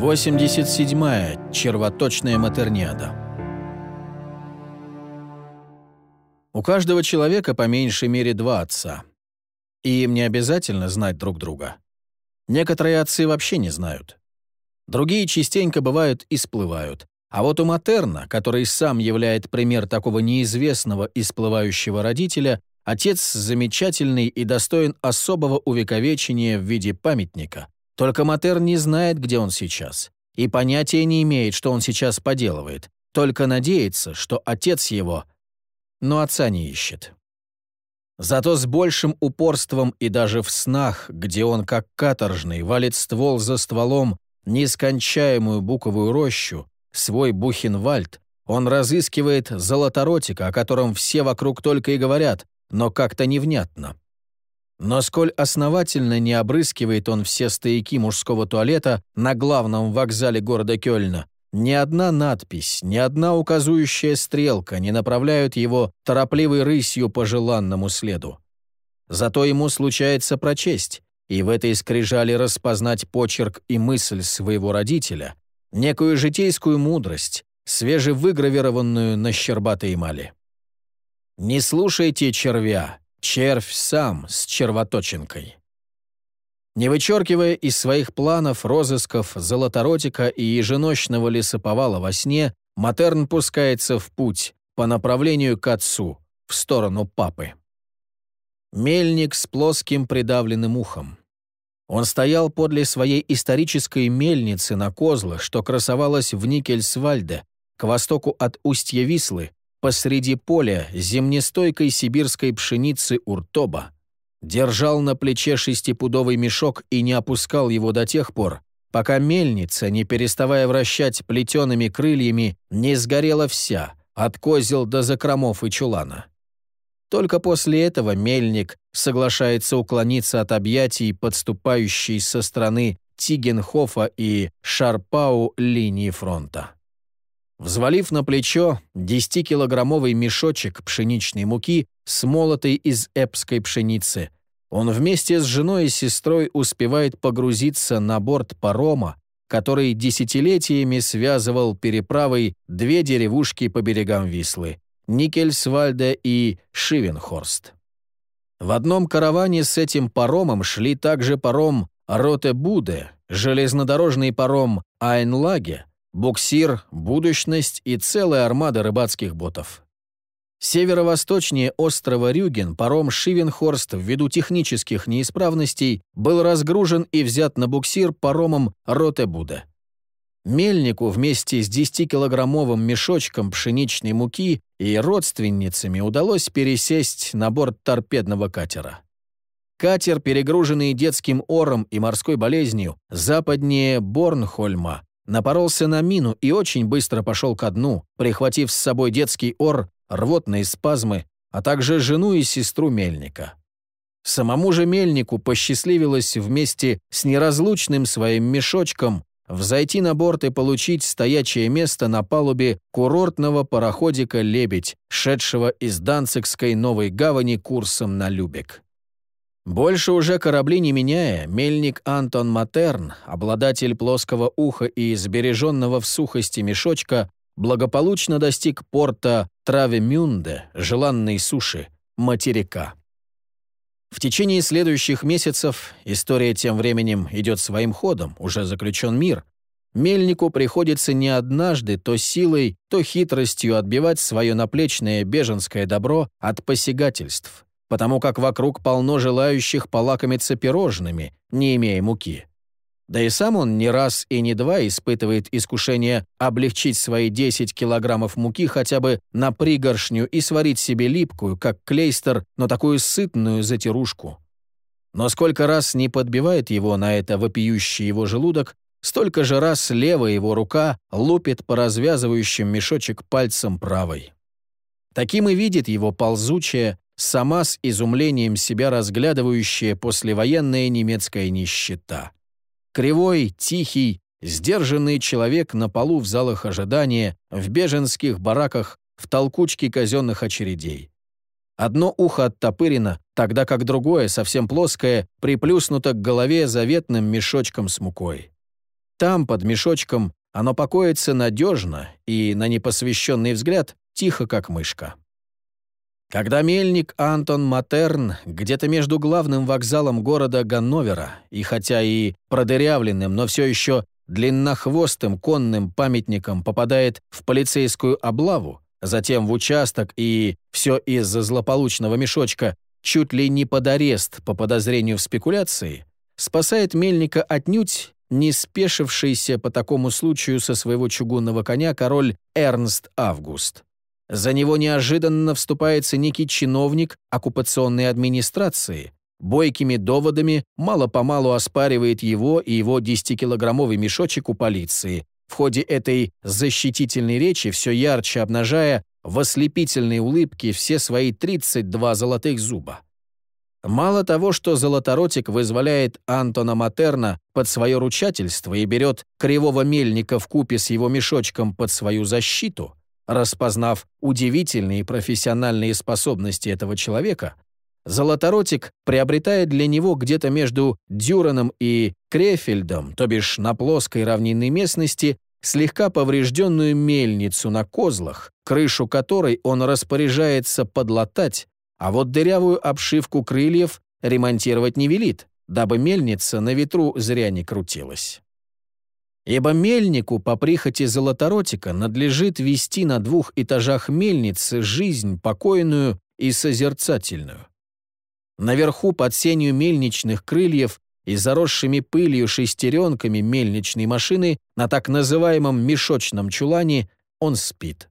87-я червоточная матерниада. У каждого человека по меньшей мере два отца. И им не обязательно знать друг друга. Некоторые отцы вообще не знают. Другие частенько бывают и сплывают. А вот у Матерна, который сам являет пример такого неизвестного и сплывающего родителя, отец замечательный и достоин особого увековечения в виде памятника, только Матер не знает, где он сейчас, и понятия не имеет, что он сейчас поделывает, только надеется, что отец его, но отца не ищет. Зато с большим упорством и даже в снах, где он как каторжный валит ствол за стволом нескончаемую буковую рощу, свой Бухенвальд, он разыскивает золоторотика, о котором все вокруг только и говорят, но как-то невнятно. Но сколь основательно не обрыскивает он все стояки мужского туалета на главном вокзале города Кёльна, ни одна надпись, ни одна указующая стрелка не направляют его торопливой рысью по желанному следу. Зато ему случается прочесть, и в этой скрижали распознать почерк и мысль своего родителя, некую житейскую мудрость, свежевыгравированную на щербатой эмали. «Не слушайте червя, Червь сам с червоточинкой. Не вычеркивая из своих планов розысков золоторотика и еженочного лесоповала во сне, Матерн пускается в путь по направлению к отцу, в сторону папы. Мельник с плоским придавленным ухом. Он стоял подле своей исторической мельницы на козлах, что красовалась в Никельсвальде, к востоку от устья Вислы, посреди поля земнестойкой сибирской пшеницы уртоба, держал на плече шестипудовый мешок и не опускал его до тех пор, пока мельница, не переставая вращать плетеными крыльями, не сгорела вся, от козел до закромов и чулана. Только после этого мельник соглашается уклониться от объятий, подступающей со стороны Тигенхофа и Шарпау линии фронта. Взвалив на плечо 10-килограммовый мешочек пшеничной муки, смолотой из эпской пшеницы, он вместе с женой и сестрой успевает погрузиться на борт парома, который десятилетиями связывал переправой две деревушки по берегам Вислы – Никельсвальде и Шивенхорст. В одном караване с этим паромом шли также паром Роте-Буде, железнодорожный паром Айнлаге, буксир, будущность и целая армада рыбацких ботов. Северо-восточнее острова Рюген паром Шивенхорст ввиду технических неисправностей был разгружен и взят на буксир паромом Ротебуда. Мельнику вместе с 10-килограммовым мешочком пшеничной муки и родственницами удалось пересесть на борт торпедного катера. Катер, перегруженный детским ором и морской болезнью, западнее Борнхольма, напоролся на мину и очень быстро пошел ко дну, прихватив с собой детский ор, рвотные спазмы, а также жену и сестру Мельника. Самому же Мельнику посчастливилось вместе с неразлучным своим мешочком взойти на борт и получить стоячее место на палубе курортного пароходика «Лебедь», шедшего из Данцигской новой гавани курсом на Любек. Больше уже корабли не меняя, мельник Антон Матерн, обладатель плоского уха и сбереженного в сухости мешочка, благополучно достиг порта Травемюнде, желанной суши, материка. В течение следующих месяцев история тем временем идет своим ходом, уже заключен мир. Мельнику приходится не однажды то силой, то хитростью отбивать свое наплечное беженское добро от посягательств потому как вокруг полно желающих полакомиться пирожными, не имея муки. Да и сам он не раз и не два испытывает искушение облегчить свои 10 килограммов муки хотя бы на пригоршню и сварить себе липкую, как клейстер, но такую сытную затирушку. Но сколько раз не подбивает его на это вопиющий его желудок, столько же раз левая его рука лупит по развязывающим мешочек пальцем правой. Таким и видит его ползучая, сама с изумлением себя разглядывающая послевоенная немецкая нищета. Кривой, тихий, сдержанный человек на полу в залах ожидания, в беженских бараках, в толкучке казенных очередей. Одно ухо оттопырено, тогда как другое, совсем плоское, приплюснуто к голове заветным мешочком с мукой. Там, под мешочком, оно покоится надежно и, на непосвященный взгляд, тихо, как мышка. Когда мельник Антон Матерн где-то между главным вокзалом города Ганновера и хотя и продырявленным, но все еще длиннохвостым конным памятником попадает в полицейскую облаву, затем в участок и все из-за злополучного мешочка чуть ли не под арест по подозрению в спекуляции, спасает мельника отнюдь не спешившийся по такому случаю со своего чугунного коня король Эрнст Август. За него неожиданно вступается некий чиновник оккупационной администрации, бойкими доводами мало-помалу оспаривает его и его 10-килограммовый мешочек у полиции, в ходе этой защитительной речи все ярче обнажая в ослепительной улыбке все свои 32 золотых зуба. Мало того, что Золоторотик вызволяет Антона Матерна под свое ручательство и берет кривого мельника в купе с его мешочком под свою защиту, распознав удивительные профессиональные способности этого человека, Золоторотик приобретает для него где-то между Дюраном и Крефельдом, то бишь на плоской равнинной местности, слегка поврежденную мельницу на козлах, крышу которой он распоряжается подлатать а вот дырявую обшивку крыльев ремонтировать не велит, дабы мельница на ветру зря не крутилась. Ибо мельнику по прихоти золоторотика надлежит вести на двух этажах мельницы жизнь покойную и созерцательную. Наверху под сенью мельничных крыльев и заросшими пылью шестеренками мельничной машины на так называемом мешочном чулане он спит.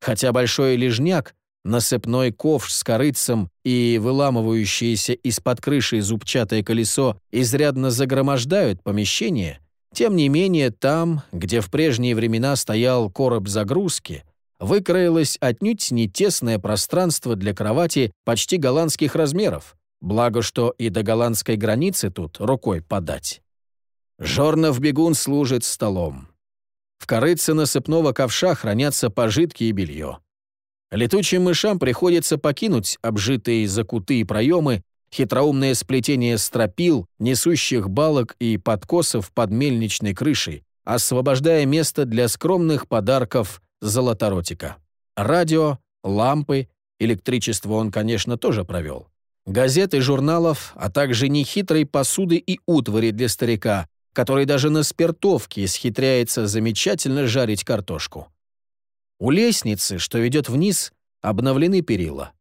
Хотя большой лежняк насыпной ковш с корыцем и выламывающееся из-под крыши зубчатое колесо изрядно загромождают помещение, тем не менее там, где в прежние времена стоял короб загрузки, выкроилось отнюдь не тесное пространство для кровати почти голландских размеров, благо что и до голландской границы тут рукой подать. Жорнов бегун служит столом. В корыце насыпного ковша хранятся пожитки и белье. Летучим мышам приходится покинуть обжитые закуты и проемы, хитроумное сплетение стропил, несущих балок и подкосов под мельничной крышей, освобождая место для скромных подарков золоторотика. Радио, лампы, электричество он, конечно, тоже провел. Газеты, журналов, а также нехитрой посуды и утвари для старика, который даже на спиртовке схитряется замечательно жарить картошку. У лестницы, что ведет вниз, обновлены перила.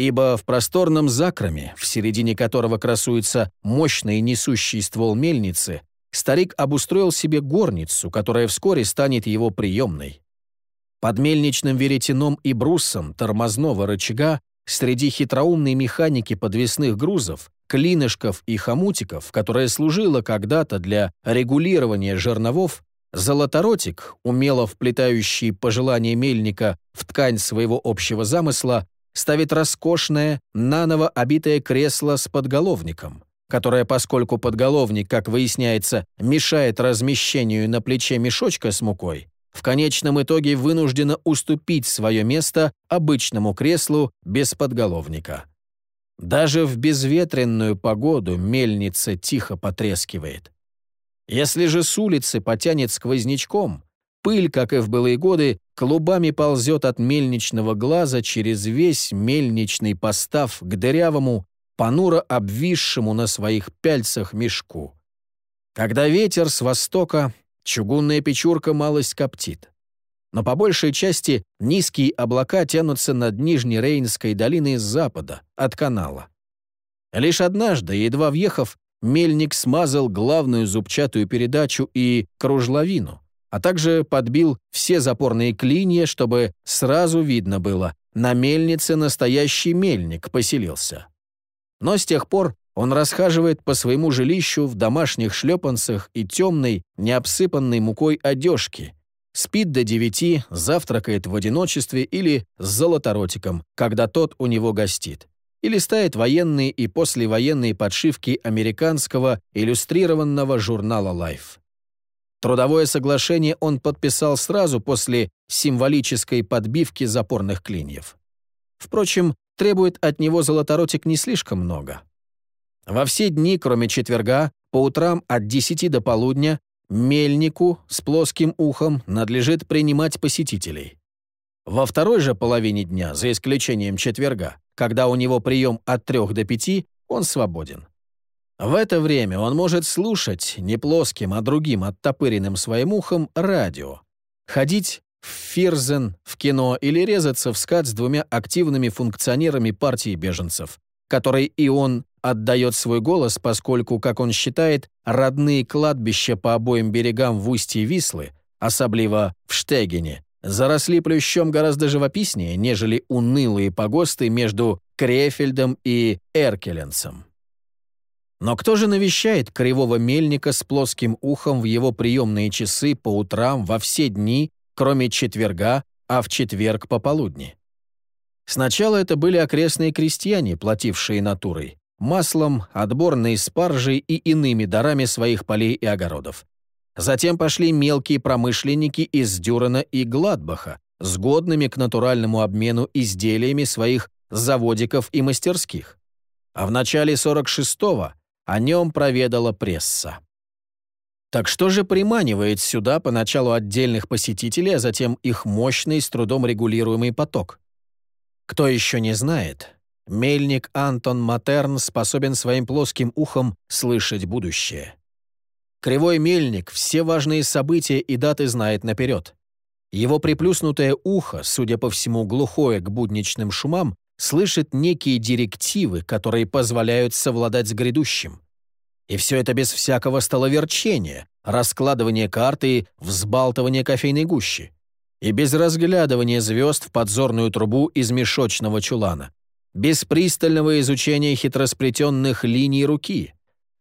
Ибо в просторном закроме, в середине которого красуется мощный несущий ствол мельницы, старик обустроил себе горницу, которая вскоре станет его приемной. Под мельничным веретеном и брусом тормозного рычага среди хитроумной механики подвесных грузов, клинышков и хомутиков, которая служила когда-то для регулирования жерновов, Золоторотик, умело вплетающий пожелания мельника в ткань своего общего замысла, ставит роскошное, наново обитое кресло с подголовником, которое, поскольку подголовник, как выясняется, мешает размещению на плече мешочка с мукой, в конечном итоге вынуждено уступить свое место обычному креслу без подголовника. Даже в безветренную погоду мельница тихо потрескивает. Если же с улицы потянет сквознячком, пыль, как и в былые годы, клубами ползет от мельничного глаза через весь мельничный постав к дырявому, понуро обвисшему на своих пяльцах мешку. Когда ветер с востока, чугунная печурка малость коптит. Но по большей части низкие облака тянутся над Нижней Рейнской долиной с запада, от канала. Лишь однажды, едва въехав, мельник смазал главную зубчатую передачу и кружловину, а также подбил все запорные клинья, чтобы сразу видно было, на мельнице настоящий мельник поселился. Но с тех пор он расхаживает по своему жилищу в домашних шлепанцах и темной, необсыпанной мукой одежке, спит до девяти, завтракает в одиночестве или с золоторотиком, когда тот у него гостит и листает военные и послевоенные подшивки американского иллюстрированного журнала Life. Трудовое соглашение он подписал сразу после символической подбивки запорных клиньев. Впрочем, требует от него золоторотик не слишком много. Во все дни, кроме четверга, по утрам от 10 до полудня мельнику с плоским ухом надлежит принимать посетителей. Во второй же половине дня, за исключением четверга, когда у него прием от трех до пяти, он свободен. В это время он может слушать не плоским, а другим оттопыренным своим ухом радио, ходить в Фирзен, в кино или резаться в скат с двумя активными функционерами партии беженцев, которой и он отдает свой голос, поскольку, как он считает, родные кладбища по обоим берегам в устье Вислы, особливо в Штегене, заросли плющом гораздо живописнее, нежели унылые погосты между Крефельдом и Эркеленсом. Но кто же навещает кривого мельника с плоским ухом в его приемные часы по утрам во все дни, кроме четверга, а в четверг пополудни? Сначала это были окрестные крестьяне, платившие натурой, маслом, отборной спаржей и иными дарами своих полей и огородов. Затем пошли мелкие промышленники из Дюрана и Гладбаха, сгодными к натуральному обмену изделиями своих заводиков и мастерских. А в начале 46-го о нем проведала пресса. Так что же приманивает сюда поначалу отдельных посетителей, а затем их мощный, с трудом регулируемый поток? Кто еще не знает, мельник Антон Матерн способен своим плоским ухом слышать будущее. Кривой мельник все важные события и даты знает наперед. Его приплюснутое ухо, судя по всему глухое к будничным шумам, слышит некие директивы, которые позволяют совладать с грядущим. И все это без всякого столоверчения, раскладывания карты взбалтывания кофейной гущи. И без разглядывания звезд в подзорную трубу из мешочного чулана. Без пристального изучения хитросплетенных линий руки.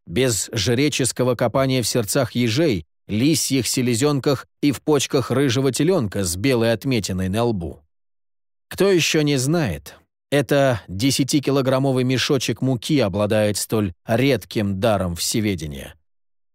Без жреческого копания в сердцах ежей, лисьих селезенках и в почках рыжего теленка с белой отметиной на лбу. Кто еще не знает, это десятикилограммовый мешочек муки обладает столь редким даром всеведения.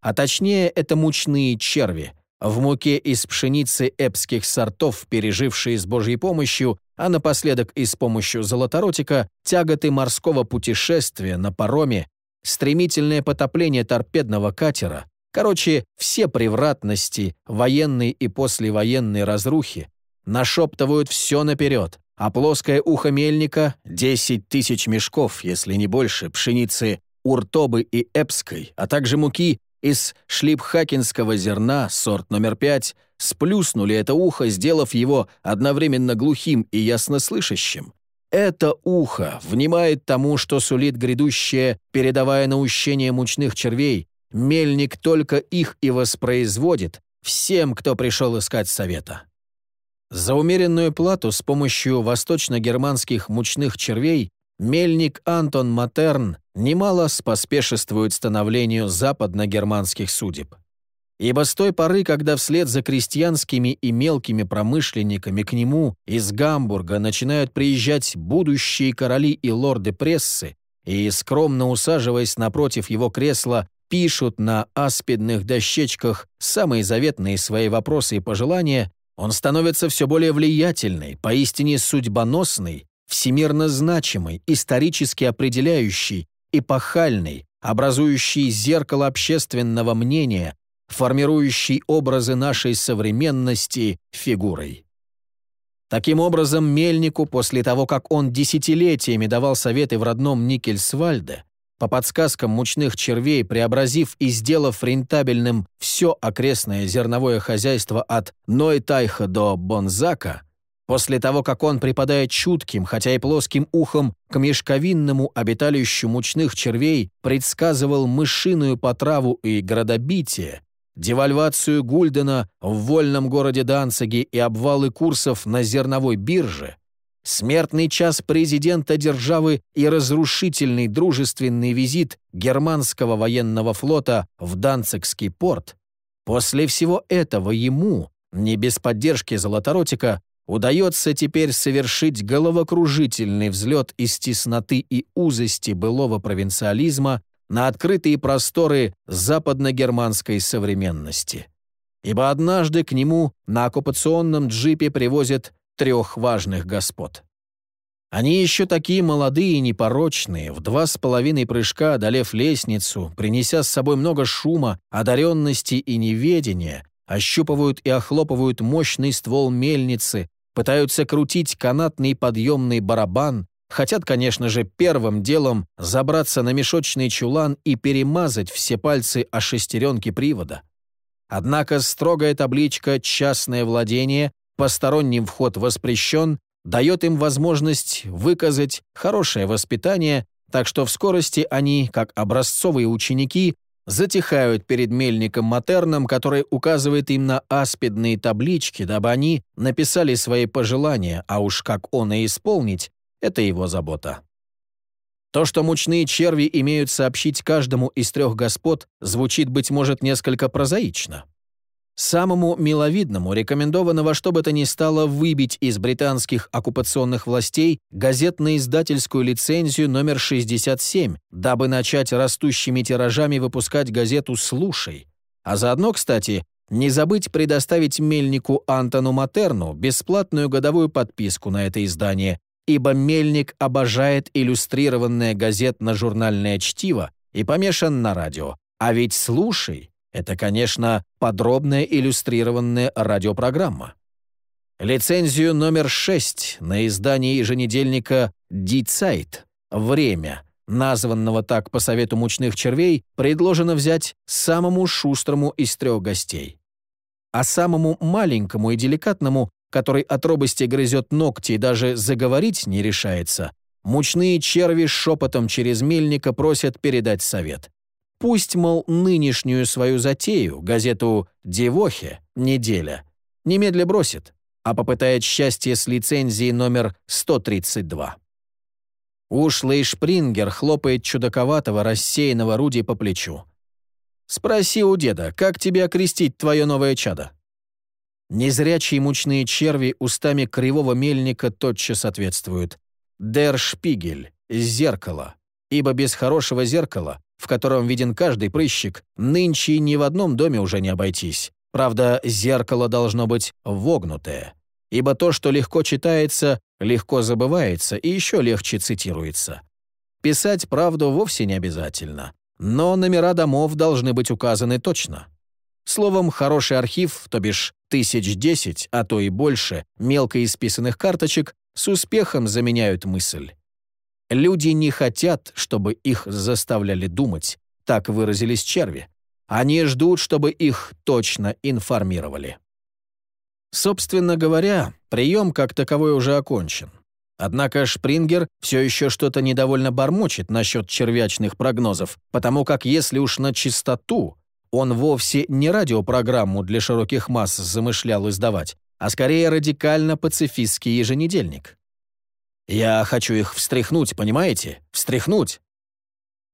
А точнее, это мучные черви, в муке из пшеницы эпских сортов, пережившие с Божьей помощью, а напоследок и с помощью золоторотика, тяготы морского путешествия на пароме, стремительное потопление торпедного катера, короче, все превратности военной и послевоенной разрухи, нашептывают все наперед, а плоское ухо мельника — 10 тысяч мешков, если не больше, пшеницы уртобы и эпской, а также муки из шлипхакинского зерна, сорт номер 5, сплюснули это ухо, сделав его одновременно глухим и яснослышащим. Это ухо внимает тому, что сулит грядущее, передавая наущение мучных червей. Мельник только их и воспроизводит всем, кто пришел искать совета. За умеренную плату с помощью восточно-германских мучных червей мельник Антон Матерн немало споспешествует становлению западно-германских судеб. Ибо с той поры, когда вслед за крестьянскими и мелкими промышленниками к нему из Гамбурга начинают приезжать будущие короли и лорды прессы, и, скромно усаживаясь напротив его кресла, пишут на аспидных дощечках самые заветные свои вопросы и пожелания, он становится все более влиятельной, поистине судьбоносной, всемирно значимой, исторически определяющей, эпохальной, образующей зеркало общественного мнения, формирующей образы нашей современности фигурой. Таким образом, Мельнику, после того, как он десятилетиями давал советы в родном Никельсвальде, по подсказкам мучных червей, преобразив и сделав рентабельным все окрестное зерновое хозяйство от Нойтайха до Бонзака, после того, как он припадает чутким, хотя и плоским ухом к мешковинному обиталищу мучных червей, предсказывал мышиную потраву и градобитие, девальвацию Гульдена в вольном городе Данциге и обвалы курсов на зерновой бирже – Смертный час президента державы и разрушительный дружественный визит германского военного флота в Данцигский порт. После всего этого ему, не без поддержки Золоторотика, удается теперь совершить головокружительный взлет из тесноты и узости былого провинциализма на открытые просторы западно-германской современности. Ибо однажды к нему на оккупационном джипе привозят трех важных господ. Они еще такие молодые и непорочные, в два с половиной прыжка одолев лестницу, принеся с собой много шума, одаренности и неведения, ощупывают и охлопывают мощный ствол мельницы, пытаются крутить канатный подъемный барабан, хотят, конечно же, первым делом забраться на мешочный чулан и перемазать все пальцы о шестеренке привода. Однако строгая табличка «частное владение», «посторонним вход воспрещен» дает им возможность выказать хорошее воспитание, так что в скорости они, как образцовые ученики, затихают перед мельником Матерном, который указывает им на аспидные таблички, дабы они написали свои пожелания, а уж как он и исполнить, это его забота. То, что мучные черви имеют сообщить каждому из трех господ, звучит, быть может, несколько прозаично. Самому миловидному рекомендовано во что бы то ни стало выбить из британских оккупационных властей газетно-издательскую лицензию номер 67, дабы начать растущими тиражами выпускать газету «Слушай». А заодно, кстати, не забыть предоставить мельнику Антону Матерну бесплатную годовую подписку на это издание, ибо мельник обожает иллюстрированное газетно-журнальное чтиво и помешан на радио. А ведь «Слушай» Это, конечно, подробная иллюстрированная радиопрограмма. Лицензию номер 6 на издание еженедельника «Die Zeit» «Время», названного так по совету мучных червей, предложено взять самому шустрому из трех гостей. А самому маленькому и деликатному, который от робости грызет ногти и даже заговорить не решается, мучные черви шепотом через мельника просят передать совет. Пусть, мол, нынешнюю свою затею, газету «Девохе», «Неделя», немедля бросит, а попытает счастье с лицензией номер 132. Ушлый Шпрингер хлопает чудаковатого, рассеянного Руди по плечу. «Спроси у деда, как тебе окрестить твое новое чадо?» Незрячие мучные черви устами кривого мельника тотчас ответствуют. «Дер Шпигель, зеркало, ибо без хорошего зеркала в котором виден каждый прыщик, нынче ни в одном доме уже не обойтись. Правда, зеркало должно быть вогнутое. Ибо то, что легко читается, легко забывается и еще легче цитируется. Писать правду вовсе не обязательно. Но номера домов должны быть указаны точно. Словом, хороший архив, то бишь тысяч десять, а то и больше, мелко исписанных карточек, с успехом заменяют мысль. Люди не хотят, чтобы их заставляли думать, так выразились черви. Они ждут, чтобы их точно информировали. Собственно говоря, прием как таковой уже окончен. Однако Шпрингер все еще что-то недовольно бормочет насчет червячных прогнозов, потому как если уж на чистоту, он вовсе не радиопрограмму для широких масс замышлял издавать, а скорее радикально-пацифистский еженедельник. Я хочу их встряхнуть, понимаете? Встряхнуть!»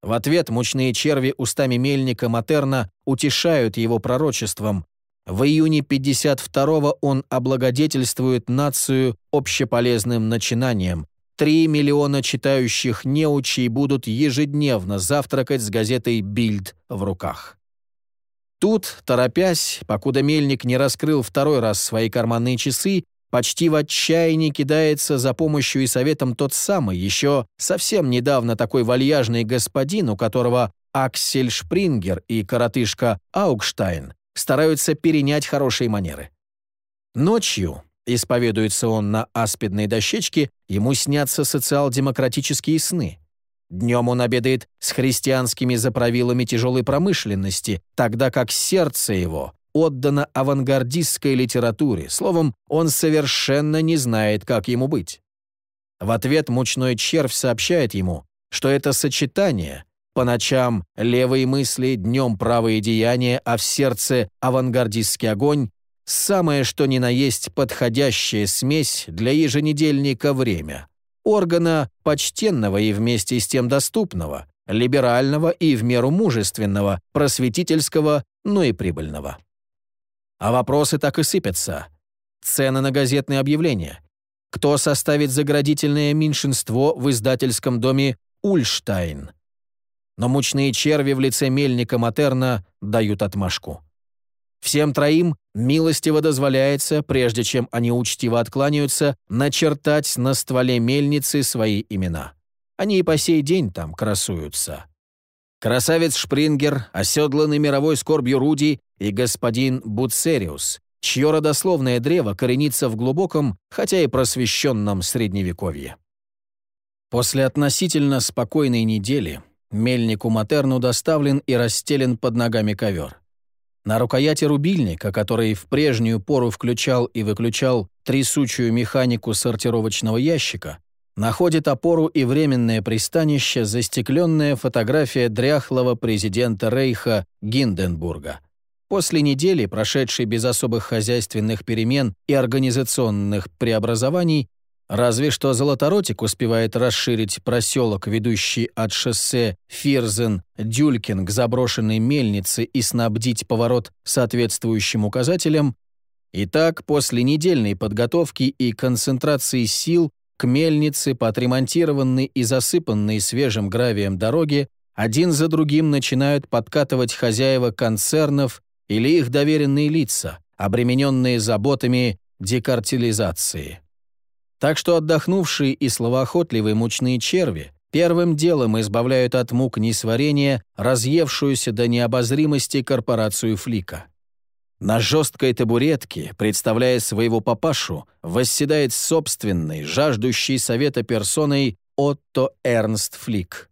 В ответ мучные черви устами мельника Матерна утешают его пророчеством. В июне 52-го он облагодетельствует нацию общеполезным начинанием. Три миллиона читающих неучей будут ежедневно завтракать с газетой «Бильд» в руках. Тут, торопясь, покуда мельник не раскрыл второй раз свои карманные часы, Почти в отчаянии кидается за помощью и советом тот самый, еще совсем недавно такой вальяжный господин, у которого Аксель Шпрингер и коротышка Аугштайн стараются перенять хорошие манеры. Ночью, исповедуется он на аспидной дощечке, ему снятся социал-демократические сны. Днем он обедает с христианскими заправилами тяжелой промышленности, тогда как сердце его отдано авангардистской литературе, словом, он совершенно не знает, как ему быть. В ответ мучной червь сообщает ему, что это сочетание по ночам левые мысли, днем правые деяния, а в сердце авангардистский огонь – самое что ни на есть подходящая смесь для еженедельника «Время», органа почтенного и вместе с тем доступного, либерального и в меру мужественного, просветительского, но и прибыльного. А вопросы так и сыпятся. Цены на газетные объявления. Кто составит заградительное меньшинство в издательском доме «Ульштайн»? Но мучные черви в лице мельника Матерна дают отмашку. Всем троим милостиво дозволяется, прежде чем они учтиво откланяются, начертать на стволе мельницы свои имена. Они и по сей день там красуются. Красавец Шпрингер, оседланный мировой скорбью Руди и господин Буцериус, чье родословное древо коренится в глубоком, хотя и просвещенном Средневековье. После относительно спокойной недели мельнику Матерну доставлен и расстелен под ногами ковер. На рукояти рубильника, который в прежнюю пору включал и выключал трясучую механику сортировочного ящика, находит опору и временное пристанище застекленная фотография дряхлого президента Рейха Гинденбурга. После недели, прошедшей без особых хозяйственных перемен и организационных преобразований, Разве что Золоторотик успевает расширить проселок, ведущий от шоссе Фирзен-Дюлькин к заброшенной мельнице и снабдить поворот соответствующим указателем. Итак, после недельной подготовки и концентрации сил к мельнице по отремонтированной и засыпанной свежим гравием дороге один за другим начинают подкатывать хозяева концернов или их доверенные лица, обремененные заботами декартилизации. Так что отдохнувшие и словоохотливые мучные черви первым делом избавляют от мук несварения разъевшуюся до необозримости корпорацию Флика. На жесткой табуретке, представляя своего папашу, восседает собственный, жаждущий совета персоной Отто Эрнст Флик.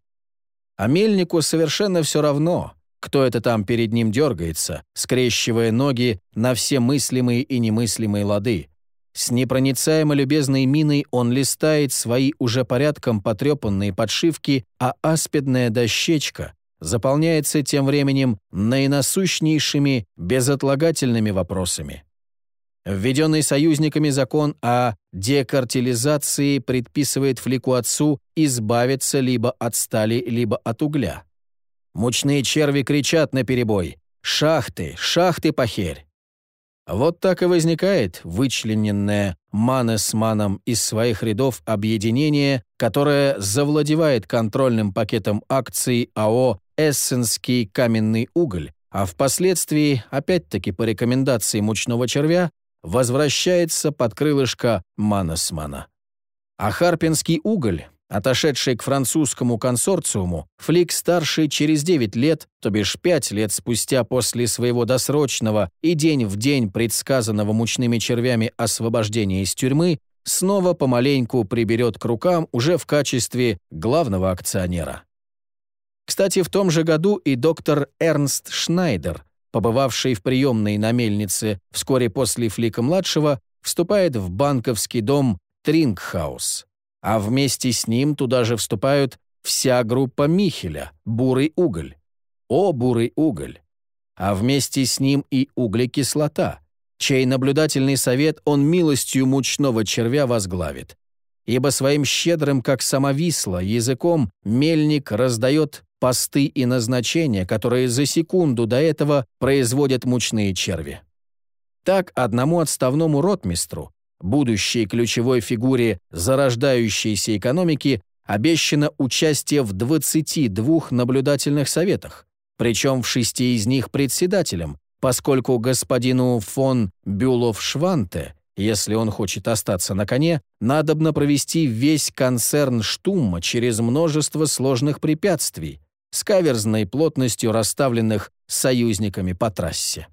А мельнику совершенно все равно, кто это там перед ним дергается, скрещивая ноги на все мыслимые и немыслимые лады, с непроницаемо любезной миной он листает свои уже порядком потрепанные подшивки, а аспидная дощечка заполняется тем временем наинасущнейшими безотлагательными вопросами. Введенный союзниками закон о декартилизации предписывает флику отцу избавиться либо от стали, либо от угля. Мучные черви кричат на перебой «Шахты! Шахты, похерь!» Вот так и возникает вычлененное Манесманом из своих рядов объединение, которое завладевает контрольным пакетом акций АО «Эссенский каменный уголь», а впоследствии, опять-таки по рекомендации мучного червя, возвращается под крылышко Манесмана. А Харпинский уголь Отошедший к французскому консорциуму, Флик-старший через 9 лет, то бишь 5 лет спустя после своего досрочного и день в день предсказанного мучными червями освобождения из тюрьмы, снова помаленьку приберет к рукам уже в качестве главного акционера. Кстати, в том же году и доктор Эрнст Шнайдер, побывавший в приемной на мельнице вскоре после Флика-младшего, вступает в банковский дом Трингхаус а вместе с ним туда же вступают вся группа Михеля, Бурый уголь. О, Бурый уголь! А вместе с ним и углекислота, чей наблюдательный совет он милостью мучного червя возглавит. Ибо своим щедрым, как самовисло, языком мельник раздает посты и назначения, которые за секунду до этого производят мучные черви. Так одному отставному ротмистру будущей ключевой фигуре зарождающейся экономики, обещано участие в 22 наблюдательных советах, причем в шести из них председателем, поскольку господину фон Бюлов-Шванте, если он хочет остаться на коне, надобно провести весь концерн Штумма через множество сложных препятствий, с каверзной плотностью расставленных союзниками по трассе.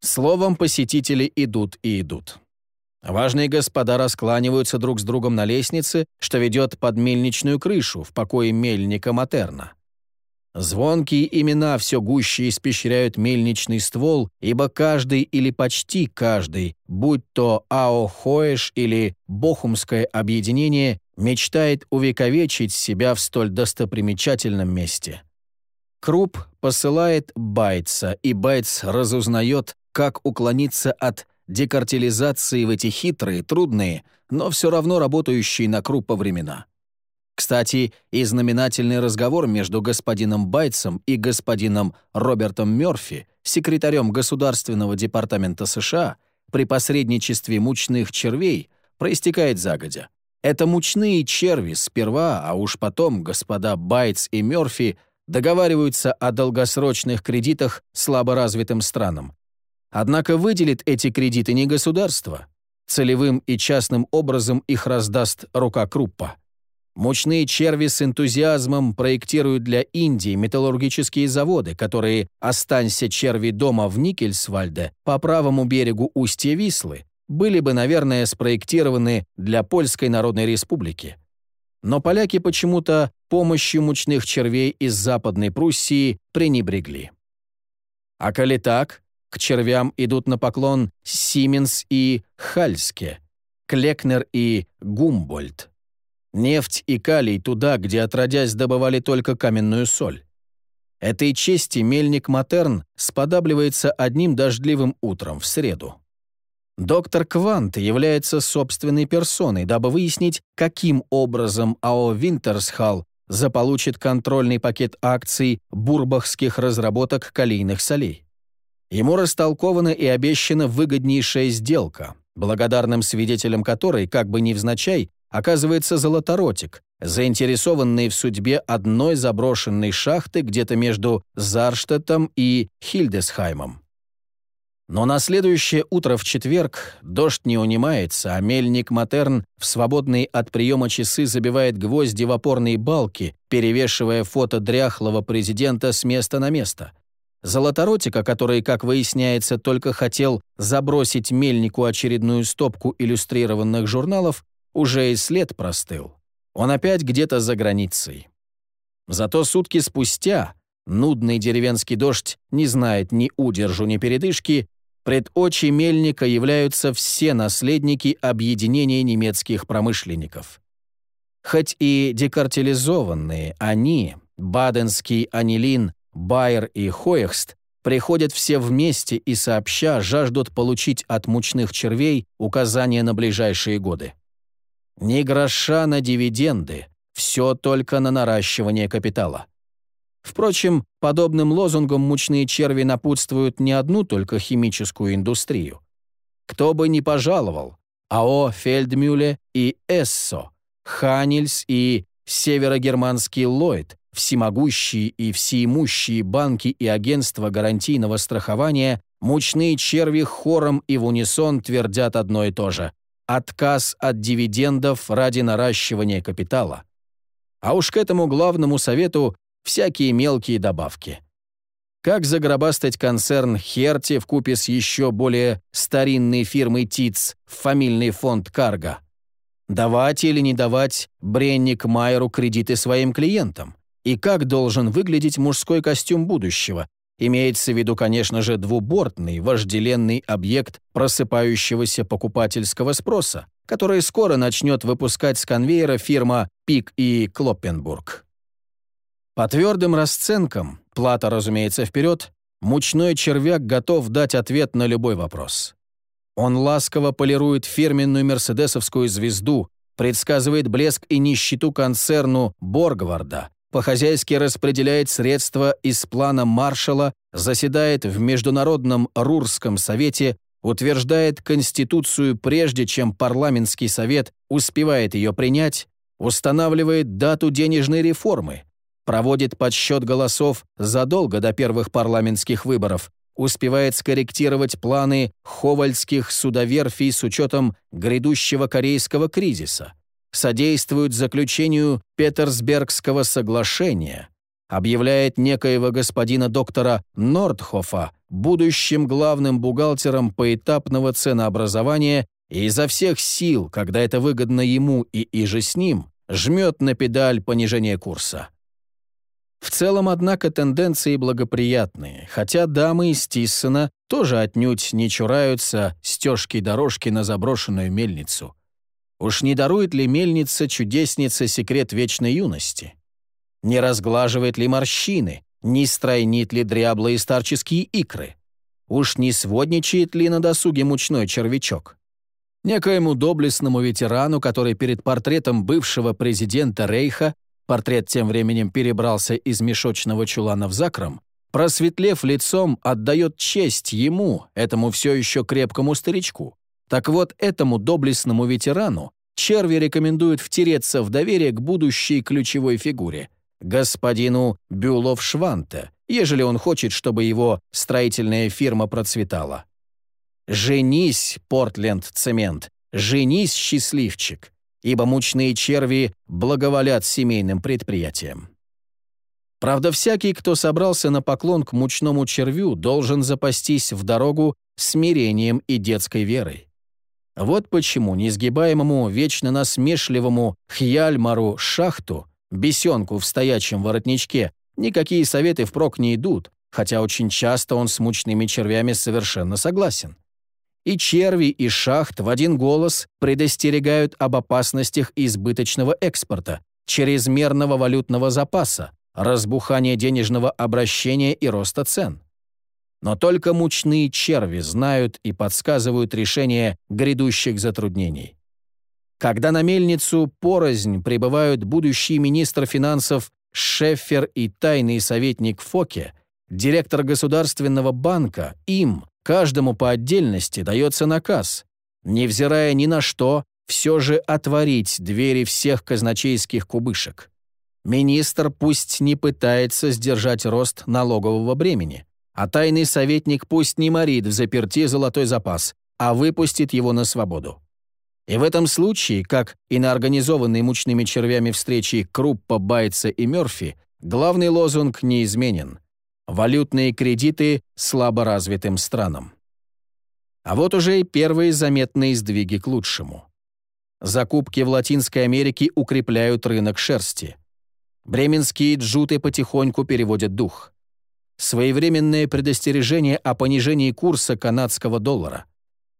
Словом, посетители идут и идут. Важные господа раскланиваются друг с другом на лестнице, что ведет под мельничную крышу в покое мельника Матерна. Звонкие имена все гуще испещряют мельничный ствол, ибо каждый или почти каждый, будь то Ао Хоэш или Бохумское объединение, мечтает увековечить себя в столь достопримечательном месте. Крупп посылает Байтса, и Байтс разузнает, как уклониться от декартелизации в эти хитрые, трудные, но все равно работающие на Круппа времена. Кстати, и знаменательный разговор между господином Байтсом и господином Робертом Мёрфи, секретарем Государственного департамента США, при посредничестве мучных червей, проистекает загодя. Это мучные черви сперва, а уж потом господа Байтс и Мёрфи договариваются о долгосрочных кредитах слаборазвитым странам, Однако выделит эти кредиты не государство. Целевым и частным образом их раздаст рука Круппа. Мучные черви с энтузиазмом проектируют для Индии металлургические заводы, которые, останься черви дома в Никельсвальде, по правому берегу устья Вислы, были бы, наверное, спроектированы для Польской Народной Республики. Но поляки почему-то помощью мучных червей из Западной Пруссии пренебрегли. А коли так, к червям идут на поклон Сименс и Хальске, Клекнер и Гумбольд. Нефть и калий туда, где отродясь добывали только каменную соль. Этой чести мельник Матерн сподабливается одним дождливым утром в среду. Доктор Квант является собственной персоной, дабы выяснить, каким образом АО «Винтерсхалл» заполучит контрольный пакет акций бурбахских разработок калийных солей. Ему растолкована и обещана выгоднейшая сделка, благодарным свидетелем которой, как бы невзначай, оказывается золоторотик, заинтересованный в судьбе одной заброшенной шахты где-то между Зарштетом и Хильдесхаймом. Но на следующее утро в четверг дождь не унимается, а мельник Матерн в свободные от приема часы забивает гвозди в опорные балки, перевешивая фото дряхлого президента с места на место. Золоторотика, который, как выясняется, только хотел забросить мельнику очередную стопку иллюстрированных журналов, уже и след простыл. Он опять где-то за границей. Зато сутки спустя нудный деревенский дождь не знает ни удержу, ни передышки, пред очи мельника являются все наследники объединения немецких промышленников. Хоть и декартилизованные, они, Баденский анилин, Байер и Хоехст, приходят все вместе и сообща жаждут получить от мучных червей указания на ближайшие годы. Ни гроша на дивиденды, все только на наращивание капитала. Впрочем, подобным лозунгом мучные черви напутствуют не одну только химическую индустрию. Кто бы ни пожаловал, АО «Фельдмюле» и «Эссо», «Ханельс» и «Северогерманский Ллойд», всемогущие и всеимущие банки и агентства гарантийного страхования, мучные черви хором и в унисон твердят одно и то же отказ от дивидендов ради наращивания капитала. А уж к этому главному совету всякие мелкие добавки. Как загробастать концерн Херти в купе с еще более старинной фирмой ТИЦ в фамильный фонд Карго? Давать или не давать Бренник Майеру кредиты своим клиентам? И как должен выглядеть мужской костюм будущего, Имеется в виду, конечно же, двубортный, вожделенный объект просыпающегося покупательского спроса, который скоро начнет выпускать с конвейера фирма «Пик» и «Клоппенбург». По твердым расценкам, плата, разумеется, вперед, мучной червяк готов дать ответ на любой вопрос. Он ласково полирует фирменную мерседесовскую звезду, предсказывает блеск и нищету концерну Боргварда, по-хозяйски распределяет средства из плана Маршала, заседает в Международном Рурском совете, утверждает Конституцию прежде, чем парламентский совет успевает ее принять, устанавливает дату денежной реформы, проводит подсчет голосов задолго до первых парламентских выборов, успевает скорректировать планы ховальских судоверфий с учетом грядущего корейского кризиса, содействует заключению Петерсбергского соглашения, объявляет некоего господина доктора Нордхофа будущим главным бухгалтером поэтапного ценообразования и изо всех сил, когда это выгодно ему и иже с ним, жмет на педаль понижения курса. В целом, однако, тенденции благоприятные, хотя дамы из Тиссона тоже отнюдь не чураются стежки-дорожки на заброшенную мельницу. Уж не дарует ли мельница чудесница секрет вечной юности? Не разглаживает ли морщины? Не стройнит ли дряблые старческие икры? Уж не сводничает ли на досуге мучной червячок? Некоему доблестному ветерану, который перед портретом бывшего президента Рейха, портрет тем временем перебрался из мешочного чулана в закром, просветлев лицом, отдает честь ему, этому все еще крепкому старичку. Так вот, этому доблестному ветерану черви рекомендуют втереться в доверие к будущей ключевой фигуре – господину Бюлов-Шванте, ежели он хочет, чтобы его строительная фирма процветала. «Женись, Портленд-цемент, женись, счастливчик, ибо мучные черви благоволят семейным предприятиям». Правда, всякий, кто собрался на поклон к мучному червю, должен запастись в дорогу смирением и детской верой. Вот почему несгибаемому, вечно насмешливому Хьяльмару Шахту, бесенку в стоячем воротничке, никакие советы впрок не идут, хотя очень часто он с мучными червями совершенно согласен. И черви, и шахт в один голос предостерегают об опасностях избыточного экспорта, чрезмерного валютного запаса, разбухания денежного обращения и роста цен. Но только мучные черви знают и подсказывают решение грядущих затруднений. Когда на мельницу порознь прибывают будущий министр финансов Шеффер и тайный советник Фоке, директор Государственного банка, им, каждому по отдельности, дается наказ, невзирая ни на что, все же отворить двери всех казначейских кубышек. Министр пусть не пытается сдержать рост налогового бремени, а тайный советник пусть не морит в заперти золотой запас, а выпустит его на свободу. И в этом случае, как и на организованной мучными червями встречи Круппа, Байца и Мёрфи, главный лозунг неизменен – валютные кредиты слабо развитым странам. А вот уже и первые заметные сдвиги к лучшему. Закупки в Латинской Америке укрепляют рынок шерсти – Бременские джуты потихоньку переводят дух. Своевременное предостережение о понижении курса канадского доллара.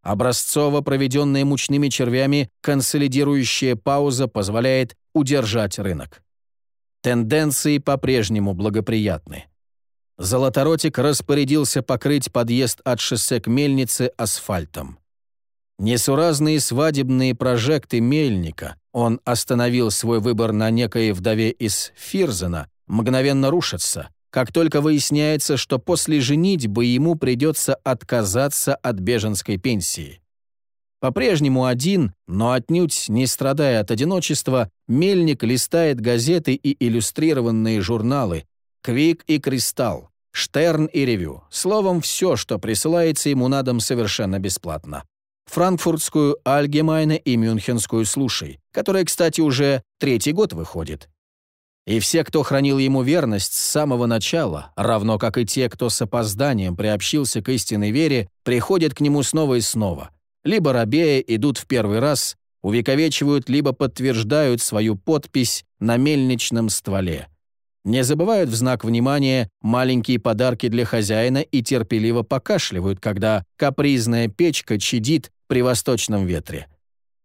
Образцово проведенная мучными червями консолидирующая пауза позволяет удержать рынок. Тенденции по-прежнему благоприятны. Золоторотик распорядился покрыть подъезд от шоссе к мельнице асфальтом. Несуразные свадебные прожекты мельника, он остановил свой выбор на некой вдове из Фирзена, мгновенно рушатся, как только выясняется, что после женитьбы ему придется отказаться от беженской пенсии. По-прежнему один, но отнюдь не страдая от одиночества, мельник листает газеты и иллюстрированные журналы «Квик» и «Кристалл», «Штерн» и «Ревю», словом, все, что присылается ему на дом совершенно бесплатно франкфуртскую «Альгемайне» и мюнхенскую «Слушай», которая, кстати, уже третий год выходит. И все, кто хранил ему верность с самого начала, равно как и те, кто с опозданием приобщился к истинной вере, приходят к нему снова и снова. Либо рабея идут в первый раз, увековечивают, либо подтверждают свою подпись на мельничном стволе. Не забывают в знак внимания маленькие подарки для хозяина и терпеливо покашливают, когда капризная печка чадит при восточном ветре.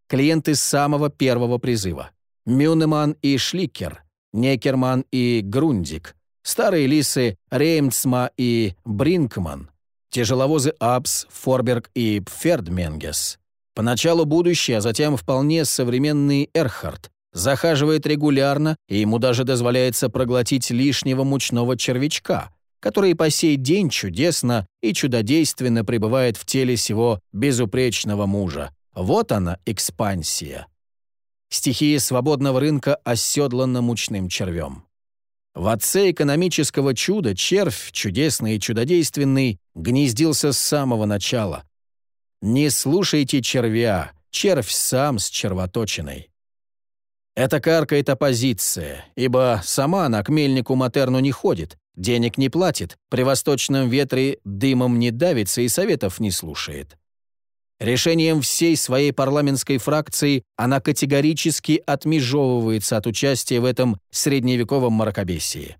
Клиенты самого первого призыва. Мюнеман и Шликер, Некерман и Грундик, старые лисы Реймцма и Бринкман, тяжеловозы Апс, Форберг и Пфердменгес. Поначалу будущее, а затем вполне современный Эрхард, захаживает регулярно, и ему даже дозволяется проглотить лишнего мучного червячка, который по сей день чудесно и чудодейственно пребывает в теле сего безупречного мужа. Вот она, экспансия. Стихия свободного рынка оседлана мучным червем. В отце экономического чуда червь, чудесный и чудодейственный, гнездился с самого начала. Не слушайте червя, червь сам с червоточиной. Это каркает оппозиция, ибо сама она к мельнику Матерну не ходит, Денег не платит, при восточном ветре дымом не давится и советов не слушает. Решением всей своей парламентской фракции она категорически отмежевывается от участия в этом средневековом мракобесии.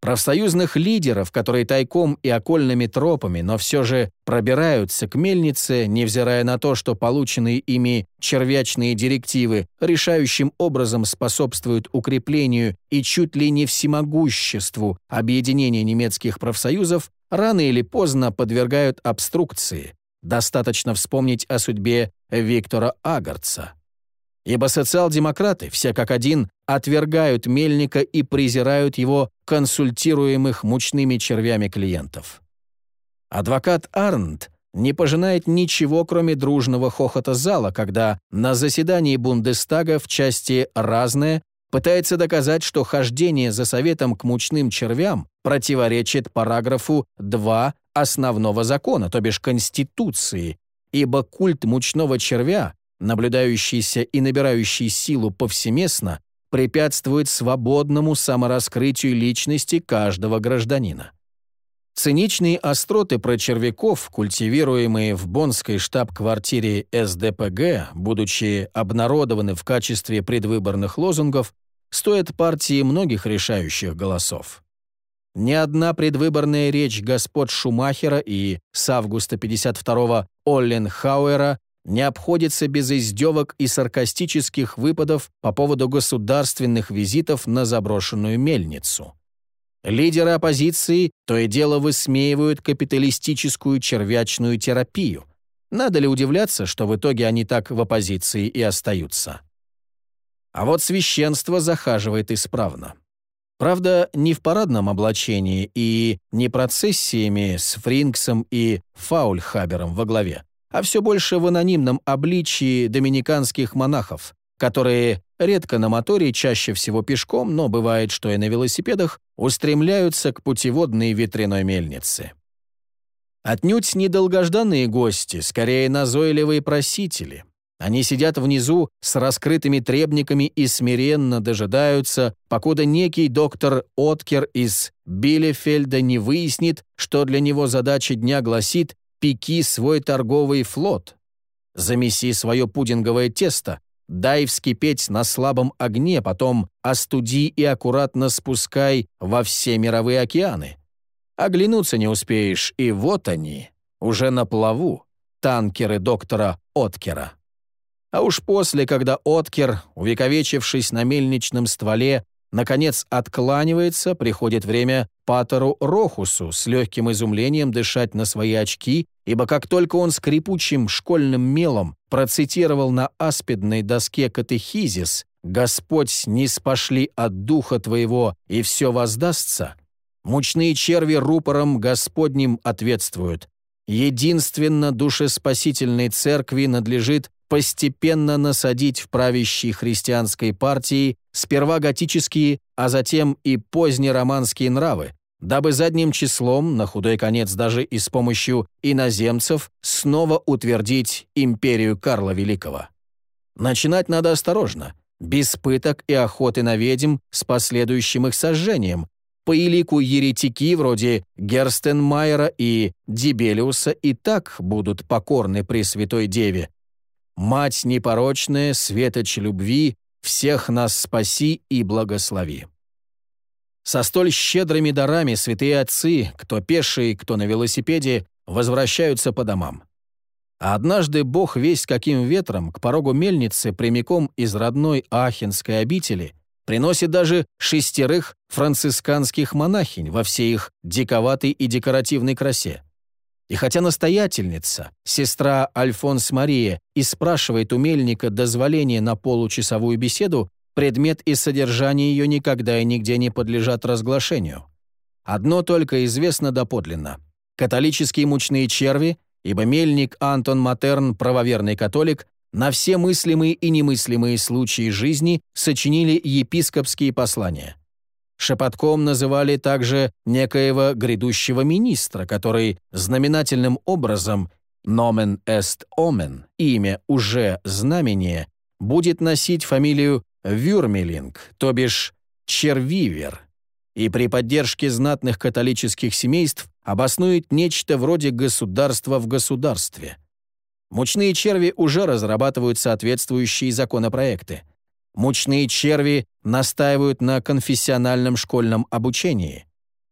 Профсоюзных лидеров, которые тайком и окольными тропами, но все же пробираются к мельнице, невзирая на то, что полученные ими червячные директивы решающим образом способствуют укреплению и чуть ли не всемогуществу объединения немецких профсоюзов, рано или поздно подвергают обструкции. Достаточно вспомнить о судьбе Виктора Агарца. Ибо социал-демократы, все как один, отвергают Мельника и презирают его консультируемых мучными червями клиентов. Адвокат Арнт не пожинает ничего, кроме дружного хохота зала, когда на заседании Бундестага в части «разное» пытается доказать, что хождение за советом к мучным червям противоречит параграфу 2 основного закона, то бишь Конституции, ибо культ мучного червя, наблюдающийся и набирающий силу повсеместно, препятствует свободному самораскрытию личности каждого гражданина. Циничные остроты про червяков, культивируемые в бонской штаб-квартире СДПГ, будучи обнародованы в качестве предвыборных лозунгов, стоят партии многих решающих голосов. Ни одна предвыборная речь господ Шумахера и с августа 52-го Олленхауэра не обходится без издевок и саркастических выпадов по поводу государственных визитов на заброшенную мельницу. Лидеры оппозиции то и дело высмеивают капиталистическую червячную терапию. Надо ли удивляться, что в итоге они так в оппозиции и остаются? А вот священство захаживает исправно. Правда, не в парадном облачении и не процессиями с Фринксом и Фаульхабером во главе, а все больше в анонимном обличии доминиканских монахов, которые редко на моторе, чаще всего пешком, но бывает, что и на велосипедах, устремляются к путеводной ветряной мельнице. Отнюдь недолгожданные гости, скорее назойливые просители. Они сидят внизу с раскрытыми требниками и смиренно дожидаются, покуда некий доктор Откер из Билефельда не выяснит, что для него задача дня гласит «пеки свой торговый флот». Замеси свое пудинговое тесто, Дай вскипеть на слабом огне, потом остуди и аккуратно спускай во все мировые океаны. Оглянуться не успеешь, и вот они, уже на плаву, танкеры доктора Откера. А уж после, когда Откер, увековечившись на мельничном стволе, наконец откланивается, приходит время Патеру Рохусу с легким изумлением дышать на свои очки, ибо как только он скрипучим школьным мелом процитировал на аспидной доске катехизис «Господь не спошли от духа твоего, и все воздастся», мучные черви рупором Господним ответствуют. Единственно душеспасительной церкви надлежит постепенно насадить в правящей христианской партии сперва готические, а затем и позднероманские нравы, дабы задним числом, на худой конец даже и с помощью иноземцев, снова утвердить империю Карла Великого. Начинать надо осторожно, без пыток и охоты на ведьм с последующим их сожжением, по элику еретики вроде Герстенмайера и Дибелиуса и так будут покорны Пресвятой Деве. Мать непорочная, светоч любви, всех нас спаси и благослови. Со столь щедрыми дарами святые отцы, кто пеший, кто на велосипеде, возвращаются по домам. А однажды Бог весь каким ветром к порогу мельницы прямиком из родной Ахенской обители приносит даже шестерых францисканских монахинь во всей их диковатой и декоративной красе. И хотя настоятельница, сестра Альфонс Мария, и спрашивает у мельника дозволение на получасовую беседу, Предмет и содержание ее никогда и нигде не подлежат разглашению. Одно только известно доподлинно. Католические мучные черви, ибо мельник Антон Матерн, правоверный католик, на все мыслимые и немыслимые случаи жизни сочинили епископские послания. Шепотком называли также некоего грядущего министра, который знаменательным образом «nomen est omen» имя уже знамение будет носить фамилию Вюрмелинг, то бишь червивер, и при поддержке знатных католических семейств обоснует нечто вроде государства в государстве. Мучные черви уже разрабатывают соответствующие законопроекты. Мучные черви настаивают на конфессиональном школьном обучении.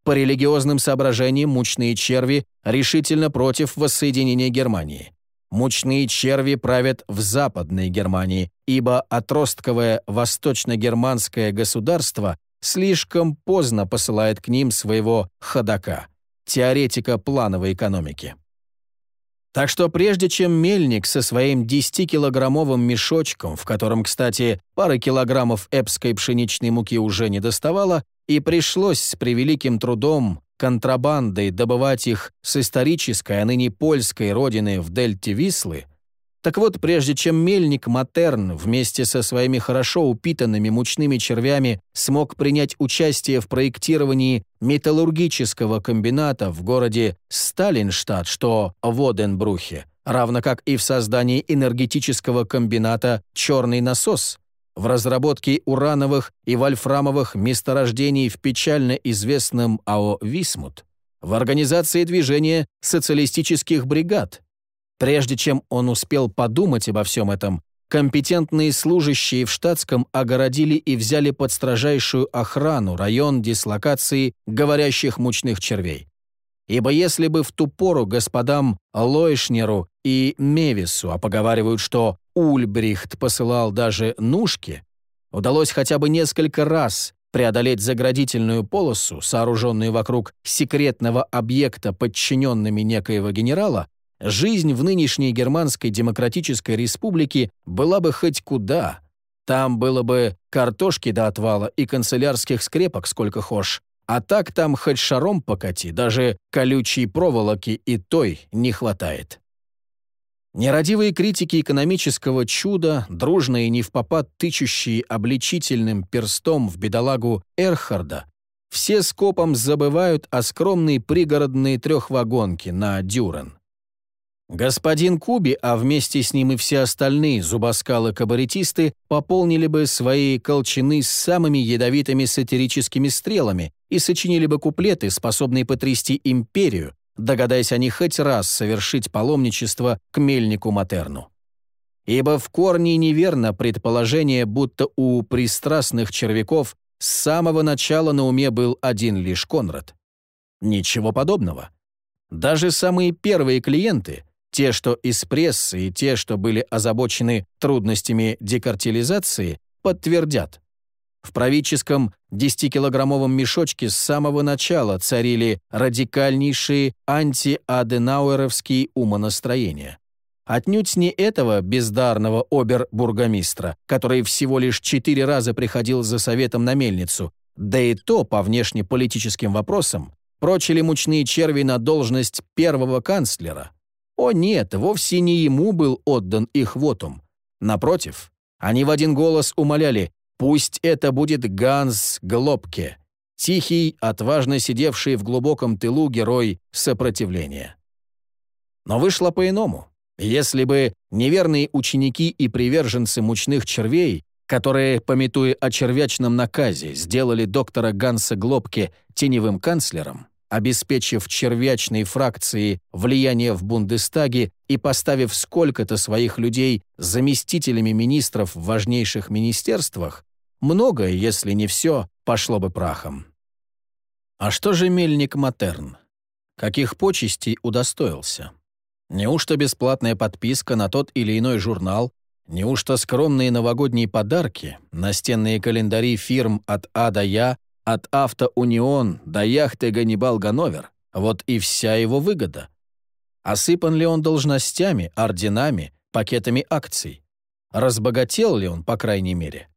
По религиозным соображениям мучные черви решительно против воссоединения Германии. Мучные черви правят в Западной Германии, ибо отростковое восточно-германское государство слишком поздно посылает к ним своего ходока, теоретика плановой экономики. Так что прежде чем мельник со своим 10-килограммовым мешочком, в котором, кстати, пары килограммов эпской пшеничной муки уже не доставало, и пришлось с превеликим трудом контрабандой добывать их с исторической, а ныне польской родины в дельте Вислы, Так вот, прежде чем мельник Матерн вместе со своими хорошо упитанными мучными червями смог принять участие в проектировании металлургического комбината в городе Сталинштадт, что в Оденбрухе, равно как и в создании энергетического комбината «Черный насос», в разработке урановых и вольфрамовых месторождений в печально известном АО «Висмут», в организации движения социалистических бригад. Прежде чем он успел подумать обо всем этом, компетентные служащие в штатском огородили и взяли под строжайшую охрану район дислокации говорящих мучных червей. Ибо если бы в ту пору господам Лойшнеру и Мевису, а поговаривают, что Ульбрихт посылал даже Нушки, удалось хотя бы несколько раз преодолеть заградительную полосу, сооруженную вокруг секретного объекта подчиненными некоего генерала, жизнь в нынешней Германской Демократической Республике была бы хоть куда. Там было бы картошки до отвала и канцелярских скрепок сколько хошь, а так там хоть шаром покати, даже колючей проволоки и той не хватает. Нерадивые критики экономического чуда, дружные не в попад тычущие обличительным перстом в бедолагу Эрхарда, все скопом забывают о скромной пригородной трехвагонке на Дюрен. Господин Куби, а вместе с ним и все остальные зубоскалы-кабаретисты пополнили бы свои колчаны с самыми ядовитыми сатирическими стрелами и сочинили бы куплеты, способные потрясти империю, догадаясь они хоть раз совершить паломничество к мельнику Матерну. Ибо в корне неверно предположение, будто у пристрастных червяков с самого начала на уме был один лишь Конрад. Ничего подобного. Даже самые первые клиенты, те, что из прессы, и те, что были озабочены трудностями декартилизации, подтвердят. В правительском 10-килограммовом мешочке с самого начала царили радикальнейшие антиаденауэровские умонастроения. Отнюдь не этого бездарного обер-бургомистра, который всего лишь четыре раза приходил за советом на мельницу, да и то по внешнеполитическим вопросам, прочили мучные черви на должность первого канцлера, о нет, вовсе не ему был отдан их вотум. Напротив, они в один голос умоляли «Пусть это будет Ганс Глобке, тихий, отважно сидевший в глубоком тылу герой сопротивления». Но вышло по-иному. Если бы неверные ученики и приверженцы мучных червей, которые, пометуя о червячном наказе, сделали доктора Ганса Глобке теневым канцлером, обеспечив червячной фракции влияние в Бундестаге и поставив сколько-то своих людей заместителями министров в важнейших министерствах, многое, если не все, пошло бы прахом. А что же мельник Матерн? Каких почестей удостоился? Неужто бесплатная подписка на тот или иной журнал? Неужто скромные новогодние подарки, настенные календари фирм от А до Я от «Автоунион» до яхты «Ганнибал Ганновер» — вот и вся его выгода. Осыпан ли он должностями, орденами, пакетами акций? Разбогател ли он, по крайней мере?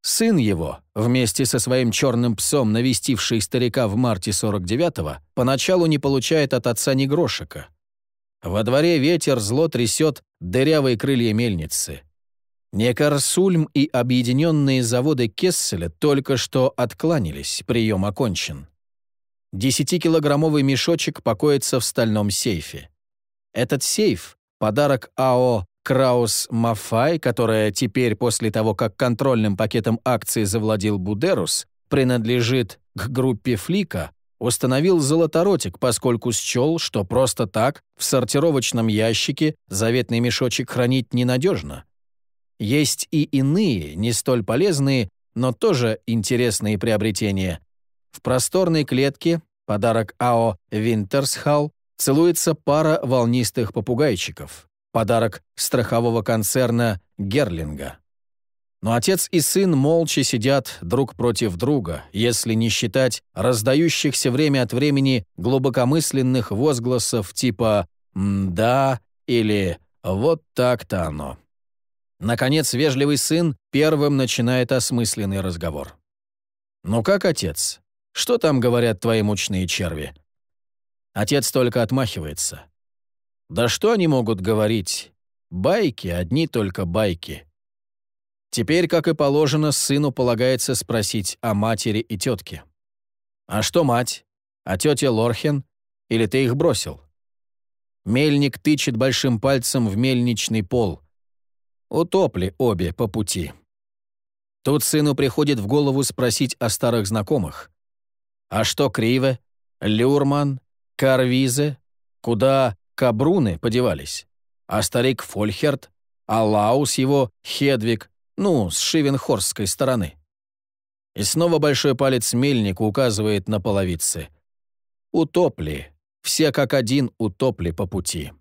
Сын его, вместе со своим черным псом, навестивший старика в марте 49-го, поначалу не получает от отца ни грошика. Во дворе ветер зло трясет дырявые крылья мельницы. Некарсульм и объединенные заводы Кесселя только что откланялись, прием окончен. Десятикилограммовый мешочек покоится в стальном сейфе. Этот сейф — подарок АО «Краус Мафай», которая теперь, после того, как контрольным пакетом акций завладел Будерус, принадлежит к группе Флика, установил золоторотик, поскольку счел, что просто так в сортировочном ящике заветный мешочек хранить ненадежно. Есть и иные, не столь полезные, но тоже интересные приобретения. В просторной клетке, подарок АО «Винтерсхалл», целуется пара волнистых попугайчиков, подарок страхового концерна «Герлинга». Но отец и сын молча сидят друг против друга, если не считать раздающихся время от времени глубокомысленных возгласов типа «да» или «вот так-то оно». Наконец, вежливый сын первым начинает осмысленный разговор. «Ну как, отец? Что там говорят твои мучные черви?» Отец только отмахивается. «Да что они могут говорить? Байки, одни только байки. Теперь, как и положено, сыну полагается спросить о матери и тетке. «А что мать? А тетя Лорхен? Или ты их бросил?» Мельник тычет большим пальцем в мельничный пол. Утопли обе по пути. Тут сыну приходит в голову спросить о старых знакомых. А что Криве, Люрман, Карвизе, куда Кабруны подевались? А старик Фольхерт, а Лаус его, Хедвиг, ну, с Шивенхорской стороны. И снова большой палец мельнику указывает на половицы. Утопли, все как один утопли по пути.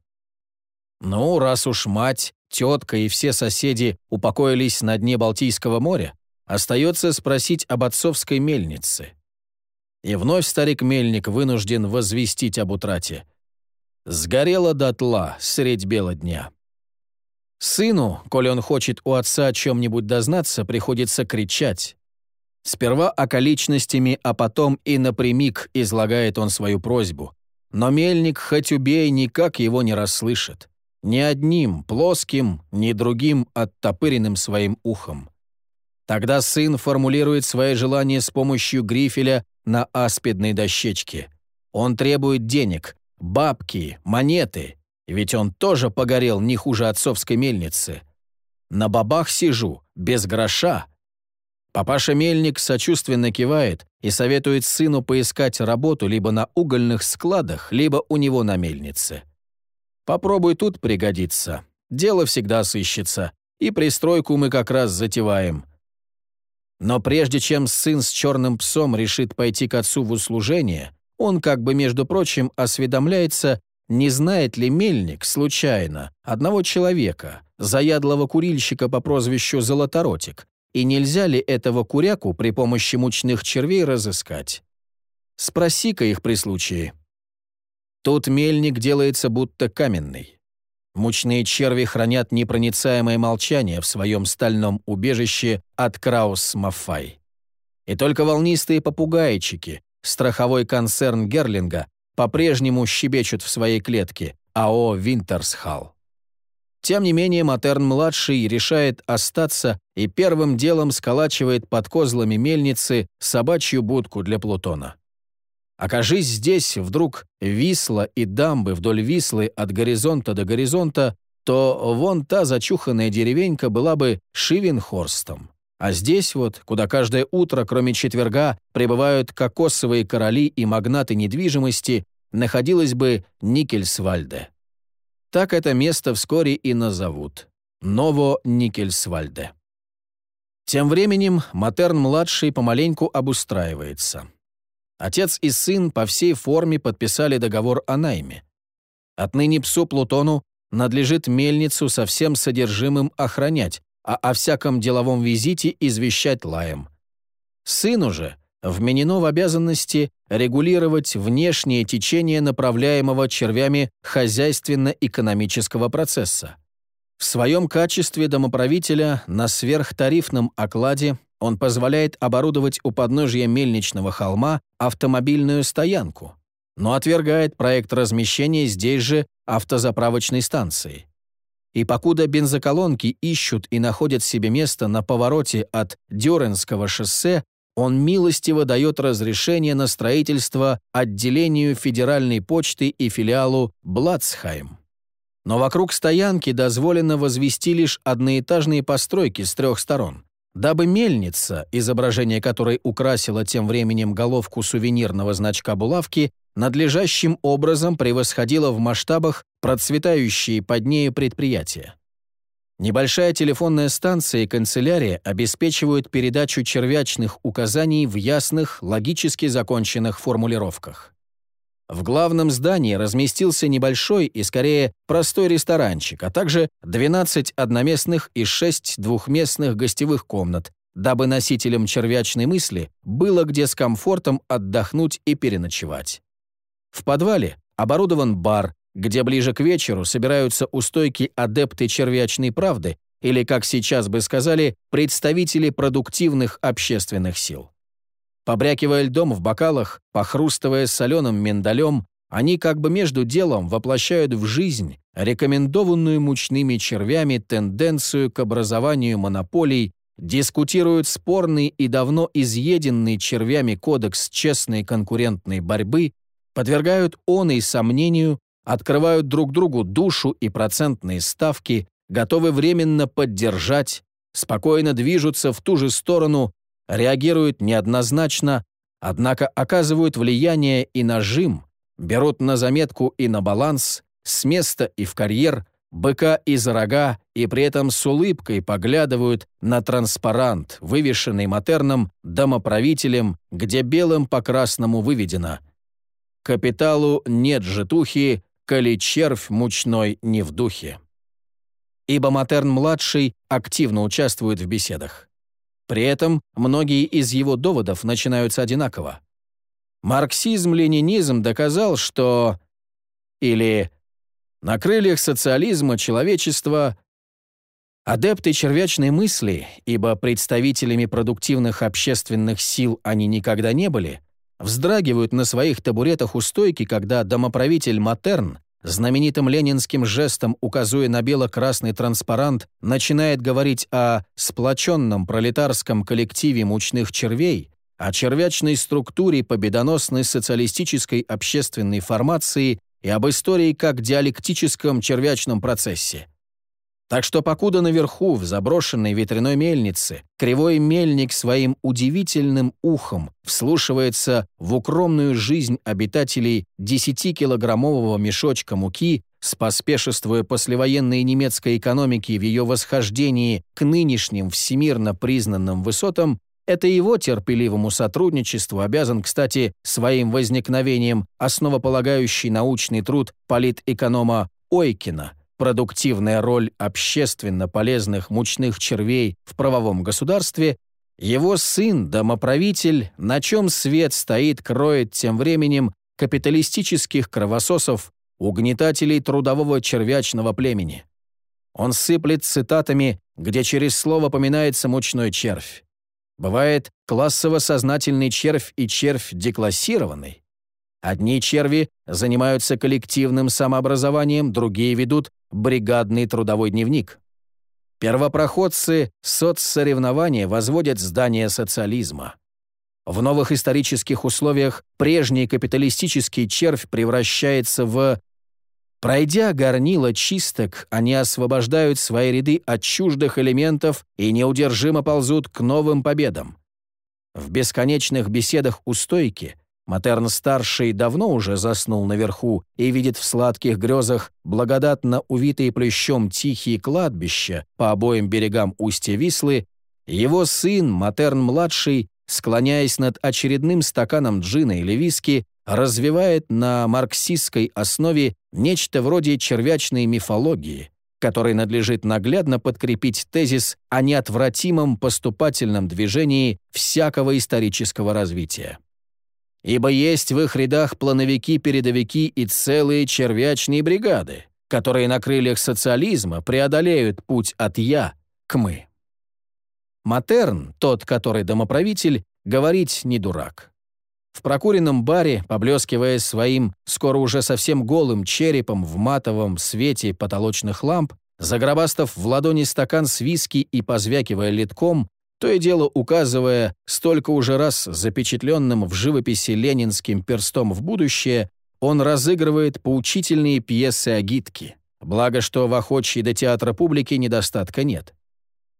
Ну, раз уж мать, тетка и все соседи упокоились на дне Балтийского моря, остается спросить об отцовской мельнице. И вновь старик-мельник вынужден возвестить об утрате. Сгорела дотла средь бела дня. Сыну, коли он хочет у отца о чем-нибудь дознаться, приходится кричать. Сперва околичностями, а потом и напрямик излагает он свою просьбу. Но мельник, хоть убей, никак его не расслышит. Ни одним, плоским, ни другим оттопыренным своим ухом. Тогда сын формулирует свои желания с помощью грифеля на аспидной дощечке. Он требует денег, бабки, монеты, ведь он тоже погорел не хуже отцовской мельницы. На бабах сижу, без гроша, Папаша Мельник сочувственно кивает и советует сыну поискать работу либо на угольных складах, либо у него на мельнице. Попробуй тут пригодится. Дело всегда сыщется, и пристройку мы как раз затеваем. Но прежде чем сын с черным псом решит пойти к отцу в услужение, он как бы, между прочим, осведомляется, не знает ли мельник, случайно, одного человека, заядлого курильщика по прозвищу Золоторотик, и нельзя ли этого куряку при помощи мучных червей разыскать? Спроси-ка их при случае. Тут мельник делается будто каменный. Мучные черви хранят непроницаемое молчание в своем стальном убежище от Краус-Маффай. И только волнистые попугайчики, страховой концерн Герлинга, по-прежнему щебечут в своей клетке АО «Винтерсхалл». Тем не менее, Матерн-младший решает остаться и первым делом сколачивает под козлами мельницы собачью будку для Плутона. Окажись здесь вдруг Висла и дамбы вдоль Вислы от горизонта до горизонта, то вон та зачуханная деревенька была бы Шивенхорстом. А здесь вот, куда каждое утро, кроме четверга, прибывают кокосовые короли и магнаты недвижимости, находилась бы Никельсвальде. Так это место вскоре и назовут. Ново-Никельсвальде. Тем временем Матерн-младший помаленьку обустраивается. Отец и сын по всей форме подписали договор о найме. Отныне псу Плутону надлежит мельницу со всем содержимым охранять, а о всяком деловом визите извещать лаем. Сыну же вменено в обязанности регулировать внешнее течение направляемого червями хозяйственно-экономического процесса. В своем качестве домоправителя на сверхтарифном окладе он позволяет оборудовать у подножия мельничного холма автомобильную стоянку, но отвергает проект размещения здесь же автозаправочной станции. И покуда бензоколонки ищут и находят себе место на повороте от Дюренского шоссе, он милостиво дает разрешение на строительство отделению Федеральной почты и филиалу Блацхайм. Но вокруг стоянки дозволено возвести лишь одноэтажные постройки с трех сторон, дабы мельница, изображение которой украсило тем временем головку сувенирного значка булавки, надлежащим образом превосходила в масштабах процветающие под нею предприятия. Небольшая телефонная станция и канцелярия обеспечивают передачу червячных указаний в ясных, логически законченных формулировках. В главном здании разместился небольшой и, скорее, простой ресторанчик, а также 12 одноместных и 6 двухместных гостевых комнат, дабы носителям червячной мысли было где с комфортом отдохнуть и переночевать. В подвале оборудован бар, где ближе к вечеру собираются у стойки адепты червячной правды или, как сейчас бы сказали, представители продуктивных общественных сил. Побрякивая льдом в бокалах, похрустывая соленым миндалем, они как бы между делом воплощают в жизнь рекомендованную мучными червями тенденцию к образованию монополий, дискутируют спорный и давно изъеденный червями кодекс честной конкурентной борьбы, подвергают он и сомнению, открывают друг другу душу и процентные ставки, готовы временно поддержать, спокойно движутся в ту же сторону, реагируют неоднозначно, однако оказывают влияние и нажим, берут на заметку и на баланс, с места и в карьер, быка и за рога, и при этом с улыбкой поглядывают на транспарант, вывешенный матерным домоправителем, где белым по красному выведено «Капиталу нет житухи, коли червь мучной не в духе». Ибо Матерн-младший активно участвует в беседах. При этом многие из его доводов начинаются одинаково. Марксизм-ленинизм доказал, что... Или на крыльях социализма человечество Адепты червячной мысли, ибо представителями продуктивных общественных сил они никогда не были, вздрагивают на своих табуретах у стойки, когда домоправитель Матерн, знаменитым ленинским жестом указуя на бело-красный транспарант, начинает говорить о сплоченном пролетарском коллективе мучных червей, о червячной структуре победоносной социалистической общественной формации и об истории как диалектическом червячном процессе. Так что покуда наверху, в заброшенной ветряной мельнице, кривой мельник своим удивительным ухом вслушивается в укромную жизнь обитателей 10-килограммового мешочка муки, споспешествуя послевоенной немецкой экономики в ее восхождении к нынешним всемирно признанным высотам, это его терпеливому сотрудничеству обязан, кстати, своим возникновением основополагающий научный труд политэконома Ойкина «Продуктивная роль общественно полезных мучных червей в правовом государстве», его сын, домоправитель, на чем свет стоит, кроет тем временем капиталистических кровососов, угнетателей трудового червячного племени. Он сыплет цитатами, где через слово поминается мучной червь. Бывает классово-сознательный червь и червь деклассированный. Одни черви занимаются коллективным самообразованием, другие ведут бригадный трудовой дневник. Первопроходцы соцсоревнования возводят здание социализма. В новых исторических условиях прежний капиталистический червь превращается в Пройдя горнило чисток, они освобождают свои ряды от чуждых элементов и неудержимо ползут к новым победам. В бесконечных беседах у стойки Матерн-старший давно уже заснул наверху и видит в сладких грезах благодатно увитые плющом тихие кладбища по обоим берегам устья Вислы, его сын, Матерн-младший, склоняясь над очередным стаканом джина или виски, развивает на марксистской основе нечто вроде червячной мифологии, которой надлежит наглядно подкрепить тезис о неотвратимом поступательном движении всякого исторического развития. Ибо есть в их рядах плановики-передовики и целые червячные бригады, которые на крыльях социализма преодолеют путь от «я» к «мы». Матерн, тот, который домоправитель, говорить не дурак. В прокуренном баре, поблескивая своим, скоро уже совсем голым черепом в матовом свете потолочных ламп, загробастав в ладони стакан с виски и позвякивая литком, то и дело указывая, столько уже раз запечатленным в живописи ленинским перстом в будущее, он разыгрывает поучительные пьесы Агитки. Благо, что в охочей до театра публики недостатка нет.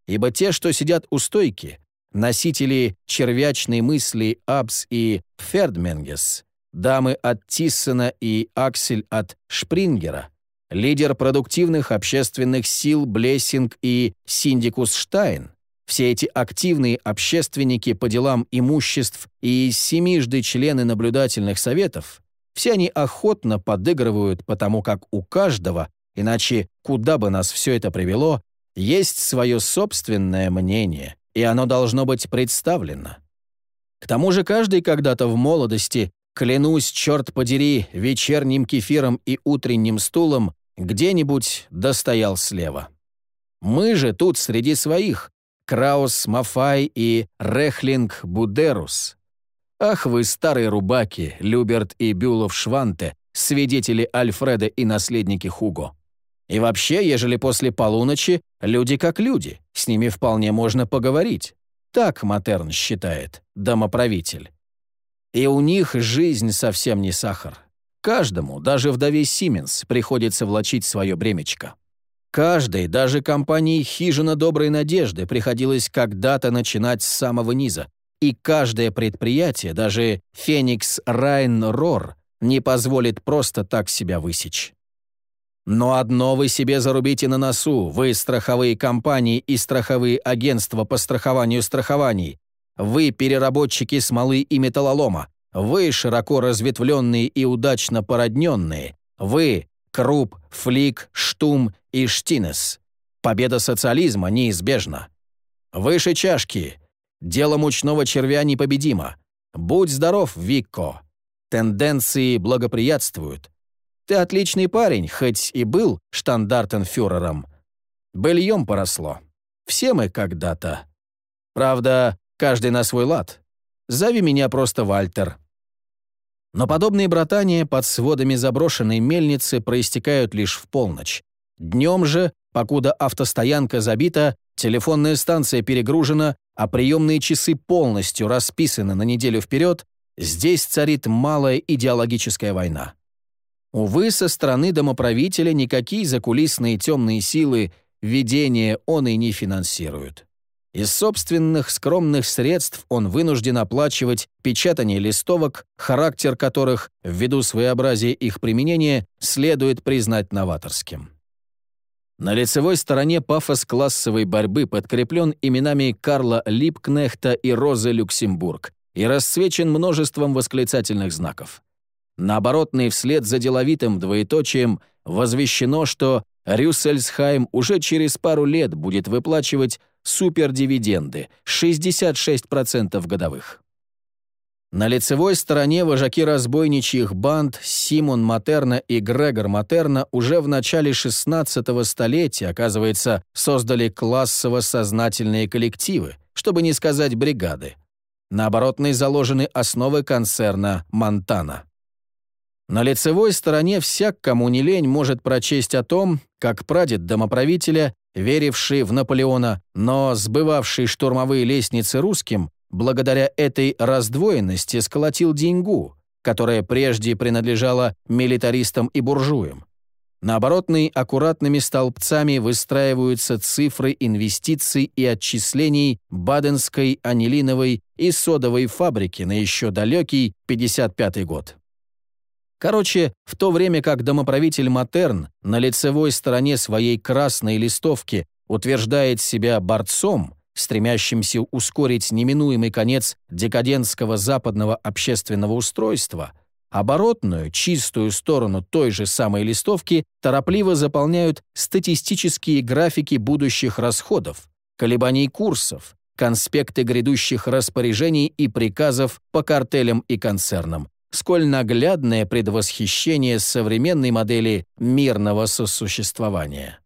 Ибо те, что сидят у стойки, носители червячной мысли Абс и Фердменгес, дамы от Тиссена и Аксель от Шпрингера, лидер продуктивных общественных сил Блессинг и Синдикус Штайн, все эти активные общественники по делам имуществ и семижды члены наблюдательных советов, все они охотно подыгрывают, потому как у каждого, иначе куда бы нас все это привело, есть свое собственное мнение, и оно должно быть представлено. К тому же каждый когда-то в молодости, клянусь, черт подери, вечерним кефиром и утренним стулом, где-нибудь достоял слева. Мы же тут среди своих, Краус Мафай и Рехлинг Будерус. Ах вы, старые рубаки, Люберт и Бюлов Шванте, свидетели Альфреда и наследники Хуго. И вообще, ежели после полуночи, люди как люди, с ними вполне можно поговорить. Так Матерн считает, домоправитель. И у них жизнь совсем не сахар. Каждому, даже вдове Сименс, приходится влачить свое бремечко. Каждой, даже компании «Хижина доброй надежды» приходилось когда-то начинать с самого низа, и каждое предприятие, даже «Феникс Райн Рор», не позволит просто так себя высечь. Но одно вы себе зарубите на носу, вы страховые компании и страховые агентства по страхованию страхований. Вы переработчики смолы и металлолома. Вы широко разветвленные и удачно породненные. Вы Круп, Флик, Штум и Штинес. Победа социализма неизбежна. Выше чашки. Дело мучного червя непобедимо. Будь здоров, Викко. Тенденции благоприятствуют. Ты отличный парень, хоть и был штандартенфюрером. Быльем поросло. Все мы когда-то. Правда, каждый на свой лад. Зови меня просто Вальтер. Но подобные братания под сводами заброшенной мельницы проистекают лишь в полночь. Днем же, покуда автостоянка забита, телефонная станция перегружена, а приемные часы полностью расписаны на неделю вперед, здесь царит малая идеологическая война. Увы, со стороны домоправителя никакие закулисные темные силы ведения он и не финансируют. Из собственных скромных средств он вынужден оплачивать печатание листовок, характер которых, ввиду своеобразия их применения, следует признать новаторским. На лицевой стороне пафос классовой борьбы подкреплен именами Карла Липкнехта и Розы Люксембург и расцвечен множеством восклицательных знаков. На оборотной вслед за деловитым двоеточием возвещено, что Рюссельсхайм уже через пару лет будет выплачивать супердивиденды 66% годовых. На лицевой стороне вожаки разбойничьих банд Симон Матерна и Грегор Матерна уже в начале 16 столетия, оказывается, создали классово-сознательные коллективы, чтобы не сказать бригады. На оборотной заложены основы концерна «Монтана». На лицевой стороне всяк, кому не лень, может прочесть о том, как прадед домоправителя, веривший в Наполеона, но сбывавший штурмовые лестницы русским, благодаря этой раздвоенности сколотил деньгу, которая прежде принадлежала милитаристам и буржуям. На оборотной аккуратными столбцами выстраиваются цифры инвестиций и отчислений Баденской, анилиновой и содовой фабрики на еще далекий 55 год. Короче, в то время как домоправитель Матерн на лицевой стороне своей красной листовки утверждает себя борцом, стремящимся ускорить неминуемый конец декадентского западного общественного устройства, оборотную, чистую сторону той же самой листовки торопливо заполняют статистические графики будущих расходов, колебаний курсов, конспекты грядущих распоряжений и приказов по картелям и концернам, сколь наглядное предвосхищение современной модели мирного сосуществования.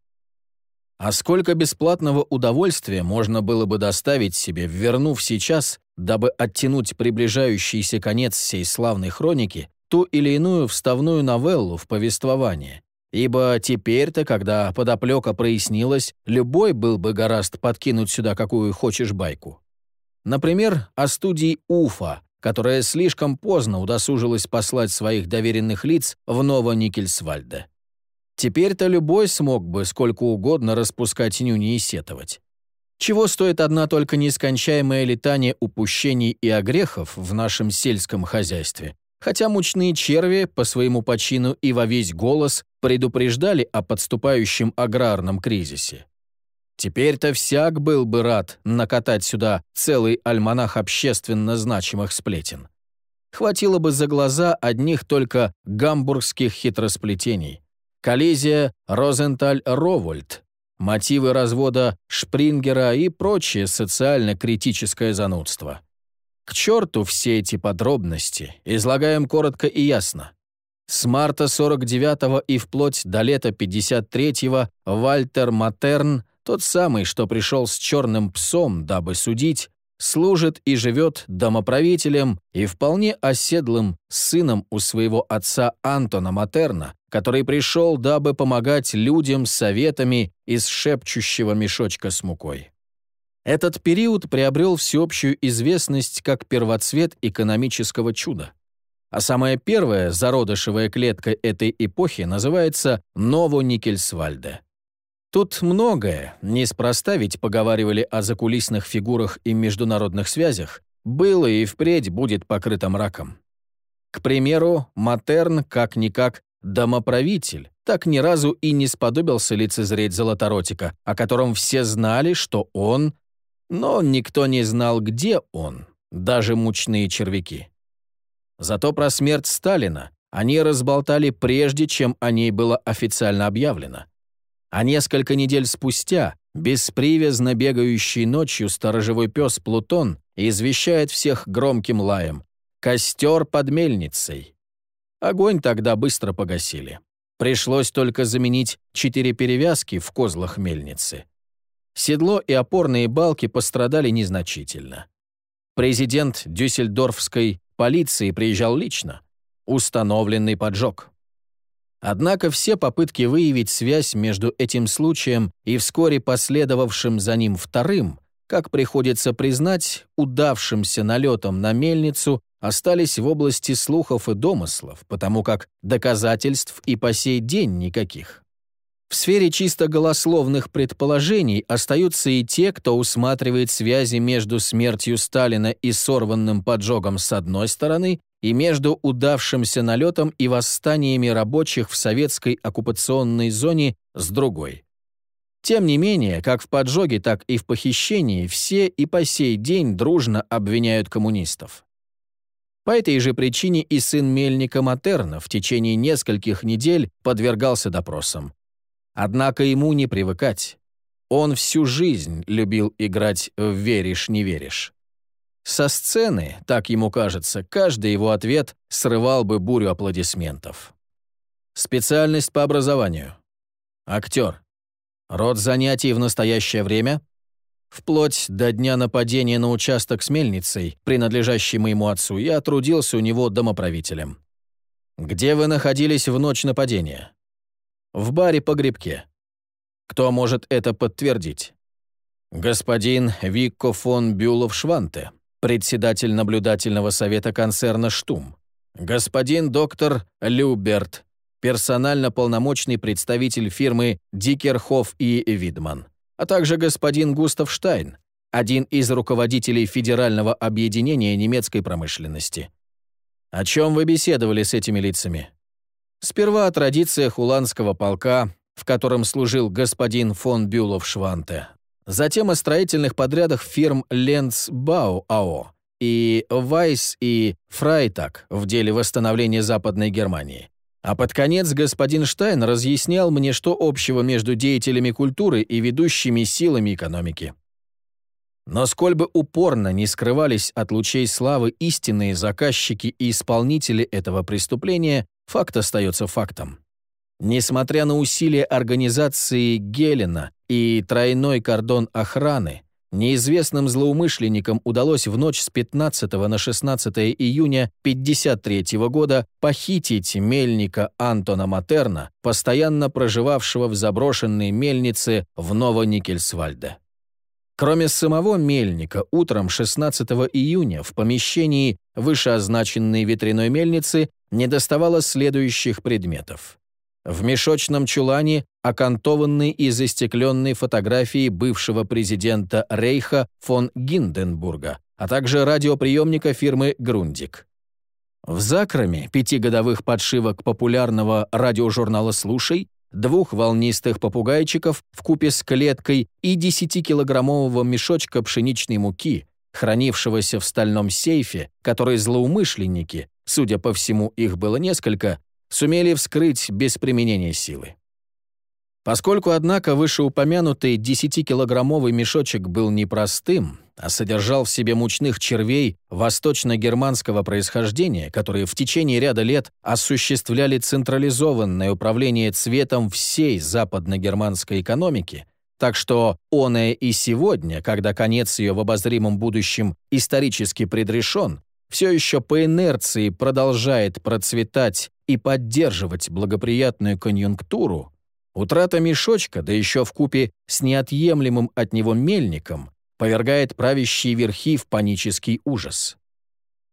А сколько бесплатного удовольствия можно было бы доставить себе, вернув сейчас, дабы оттянуть приближающийся конец всей славной хроники, ту или иную вставную новеллу в повествование. Ибо теперь-то, когда подоплека прояснилась, любой был бы гораст подкинуть сюда какую хочешь байку. Например, о студии «Уфа», которая слишком поздно удосужилась послать своих доверенных лиц в Ново-Никельсвальде. Теперь-то любой смог бы сколько угодно распускать нюни и сетовать. Чего стоит одна только нескончаемое летание упущений и огрехов в нашем сельском хозяйстве, хотя мучные черви по своему почину и во весь голос предупреждали о подступающем аграрном кризисе. Теперь-то всяк был бы рад накатать сюда целый альманах общественно значимых сплетен. Хватило бы за глаза одних только гамбургских хитросплетений. Коллизия Розенталь-Ровольд, мотивы развода Шпрингера и прочее социально-критическое занудство. К черту все эти подробности, излагаем коротко и ясно. С марта 49-го и вплоть до лета 53-го Вальтер Матерн – тот самый, что пришел с черным псом, дабы судить, служит и живет домоправителем и вполне оседлым сыном у своего отца Антона Матерна, который пришел, дабы помогать людям советами из шепчущего мешочка с мукой. Этот период приобрел всеобщую известность как первоцвет экономического чуда. А самая первая зародышевая клетка этой эпохи называется Новоникельсвальде. Тут многое, неспроста ведь поговаривали о закулисных фигурах и международных связях, было и впредь будет покрыто мраком. К примеру, Матерн как-никак домоправитель, так ни разу и не сподобился лицезреть Золоторотика, о котором все знали, что он, но никто не знал, где он, даже мучные червяки. Зато про смерть Сталина они разболтали прежде, чем о ней было официально объявлено. А несколько недель спустя беспривязно бегающий ночью сторожевой пес Плутон извещает всех громким лаем «Костер под мельницей». Огонь тогда быстро погасили. Пришлось только заменить четыре перевязки в козлах мельницы. Седло и опорные балки пострадали незначительно. Президент Дюссельдорфской полиции приезжал лично. Установленный поджог. Однако все попытки выявить связь между этим случаем и вскоре последовавшим за ним вторым, как приходится признать, удавшимся налетом на мельницу, остались в области слухов и домыслов, потому как доказательств и по сей день никаких. В сфере чисто голословных предположений остаются и те, кто усматривает связи между смертью Сталина и сорванным поджогом с одной стороны и между удавшимся налетом и восстаниями рабочих в советской оккупационной зоне с другой. Тем не менее, как в поджоге, так и в похищении все и по сей день дружно обвиняют коммунистов. По этой же причине и сын Мельника Матерна в течение нескольких недель подвергался допросам. Однако ему не привыкать. Он всю жизнь любил играть в «веришь, не веришь». Со сцены, так ему кажется, каждый его ответ срывал бы бурю аплодисментов. Специальность по образованию. Актер. Род занятий в настоящее время. Вплоть до дня нападения на участок с мельницей, принадлежащий моему отцу, я трудился у него домоправителем. Где вы находились в ночь нападения? В баре «Погребке». Кто может это подтвердить? Господин Викко фон Бюлов-Шванте, председатель наблюдательного совета концерна «Штум». Господин доктор Люберт, персонально полномочный представитель фирмы Дикерхоф и Видман, а также господин Густав Штайн, один из руководителей Федерального объединения немецкой промышленности. О чем вы беседовали с этими лицами? Сперва о традициях уланского полка, в котором служил господин фон Бюлов-Шванте. Затем о строительных подрядах фирм Ленцбау АО и Вайс и Фрайтак в деле восстановления Западной Германии. А под конец господин Штайн разъяснял мне, что общего между деятелями культуры и ведущими силами экономики. Но сколь бы упорно не скрывались от лучей славы истинные заказчики и исполнители этого преступления, Факт остается фактом. Несмотря на усилия организации Гелена и тройной кордон охраны, неизвестным злоумышленникам удалось в ночь с 15 на 16 июня 1953 года похитить мельника Антона Матерна, постоянно проживавшего в заброшенной мельнице в Новоникельсвальде. Кроме самого мельника, утром 16 июня в помещении вышеозначенной ветряной мельницы недоставало следующих предметов. В мешочном чулане окантованные и застекленные фотографии бывшего президента Рейха фон Гинденбурга, а также радиоприемника фирмы «Грундик». В закроме пятигодовых подшивок популярного радиожурнала «Слушай» двух волнистых попугайчиков в купе с клеткой и 10-килограммового мешочка пшеничной муки, хранившегося в стальном сейфе, который злоумышленники, судя по всему, их было несколько, сумели вскрыть без применения силы. Поскольку, однако, вышеупомянутый 10-килограммовый мешочек был непростым, а содержал в себе мучных червей восточно-германского происхождения, которые в течение ряда лет осуществляли централизованное управление цветом всей западно-германской экономики, так что оное и сегодня, когда конец ее в обозримом будущем исторически предрешен, все еще по инерции продолжает процветать и поддерживать благоприятную конъюнктуру, утрата мешочка, да еще в купе с неотъемлемым от него мельником, повергает правящие верхи в панический ужас.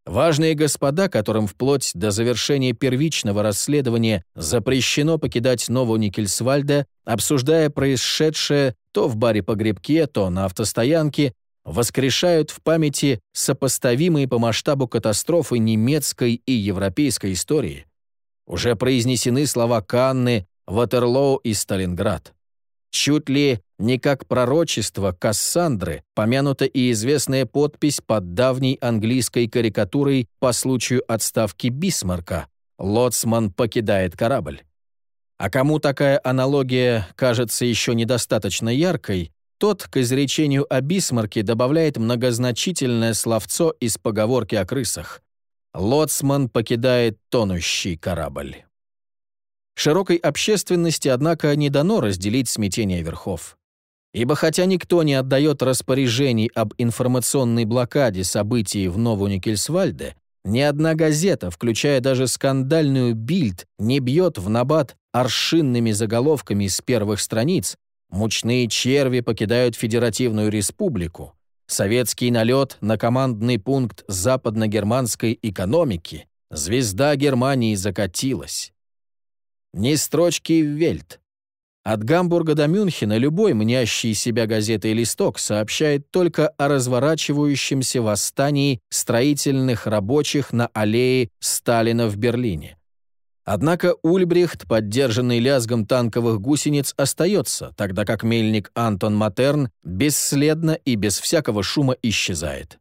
Важные господа, которым вплоть до завершения первичного расследования запрещено покидать Новоникельсвальда, обсуждая происшедшее то в баре-погребке, то на автостоянке, воскрешают в памяти сопоставимые по масштабу катастрофы немецкой и европейской истории. Уже произнесены слова Канны, Ватерлоу и Сталинград. Чуть ли не как пророчество Кассандры помянута и известная подпись под давней английской карикатурой по случаю отставки Бисмарка «Лоцман покидает корабль». А кому такая аналогия кажется еще недостаточно яркой, тот к изречению о Бисмарке добавляет многозначительное словцо из поговорки о крысах. «Лоцман покидает тонущий корабль». Широкой общественности, однако, не дано разделить смятение верхов. Ибо хотя никто не отдает распоряжений об информационной блокаде событий в Новоникельсвальде, ни одна газета, включая даже скандальную «Бильд», не бьет в набат аршинными заголовками с первых страниц «Мучные черви покидают Федеративную Республику», «Советский налет на командный пункт западно-германской экономики», «Звезда Германии закатилась». Ни строчки в вельт. От Гамбурга до Мюнхена любой мнящий себя газетой листок сообщает только о разворачивающемся восстании строительных рабочих на аллее Сталина в Берлине. Однако Ульбрихт, поддержанный лязгом танковых гусениц, остается, тогда как мельник Антон Матерн бесследно и без всякого шума исчезает.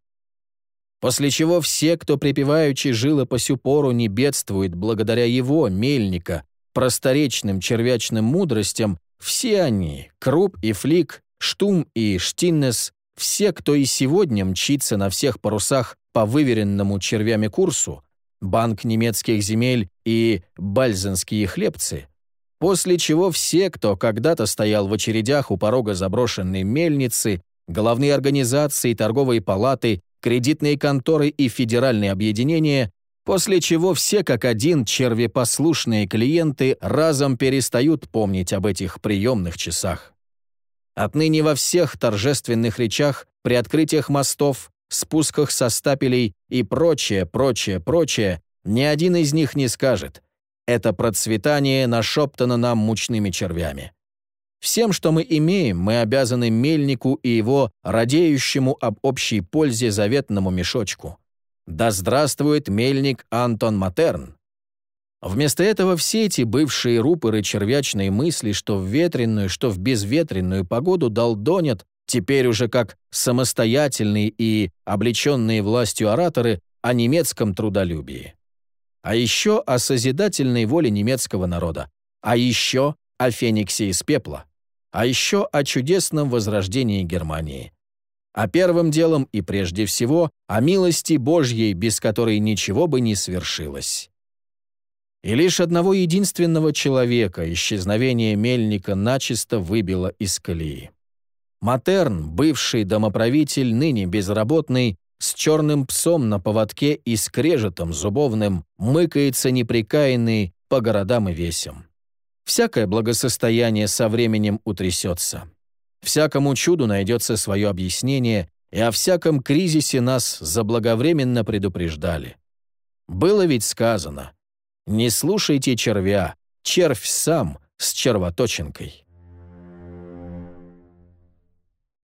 После чего все, кто припеваючи жило по сю пору, не бедствует благодаря его, мельника, просторечным червячным мудростям, все они, Круп и Флик, Штум и Штиннес, все, кто и сегодня мчится на всех парусах по выверенному червями курсу, Банк немецких земель и бальзенские хлебцы, после чего все, кто когда-то стоял в очередях у порога заброшенной мельницы, головные организации, торговые палаты, кредитные конторы и федеральные объединения, После чего все как один червепослушные клиенты разом перестают помнить об этих приемных часах. Отныне во всех торжественных речах, при открытиях мостов, спусках со стапелей и прочее, прочее, прочее, ни один из них не скажет «это процветание нашептано нам мучными червями». Всем, что мы имеем, мы обязаны мельнику и его радеющему об общей пользе заветному мешочку. Да здравствует мельник Антон Матерн! Вместо этого все эти бывшие рупоры червячные мысли, что в ветреную, что в безветренную погоду долдонят, теперь уже как самостоятельные и облеченные властью ораторы о немецком трудолюбии. А еще о созидательной воле немецкого народа. А еще о Фениксе из пепла. А еще о чудесном возрождении Германии а первым делом и прежде всего о милости Божьей, без которой ничего бы не свершилось. И лишь одного единственного человека исчезновение мельника начисто выбило из колеи. Матерн, бывший домоправитель, ныне безработный, с черным псом на поводке и скрежетом зубовным, мыкается неприкаянный по городам и весям. Всякое благосостояние со временем утрясется. Всякому чуду найдется свое объяснение, и о всяком кризисе нас заблаговременно предупреждали. Было ведь сказано «Не слушайте червя, червь сам с червоточинкой».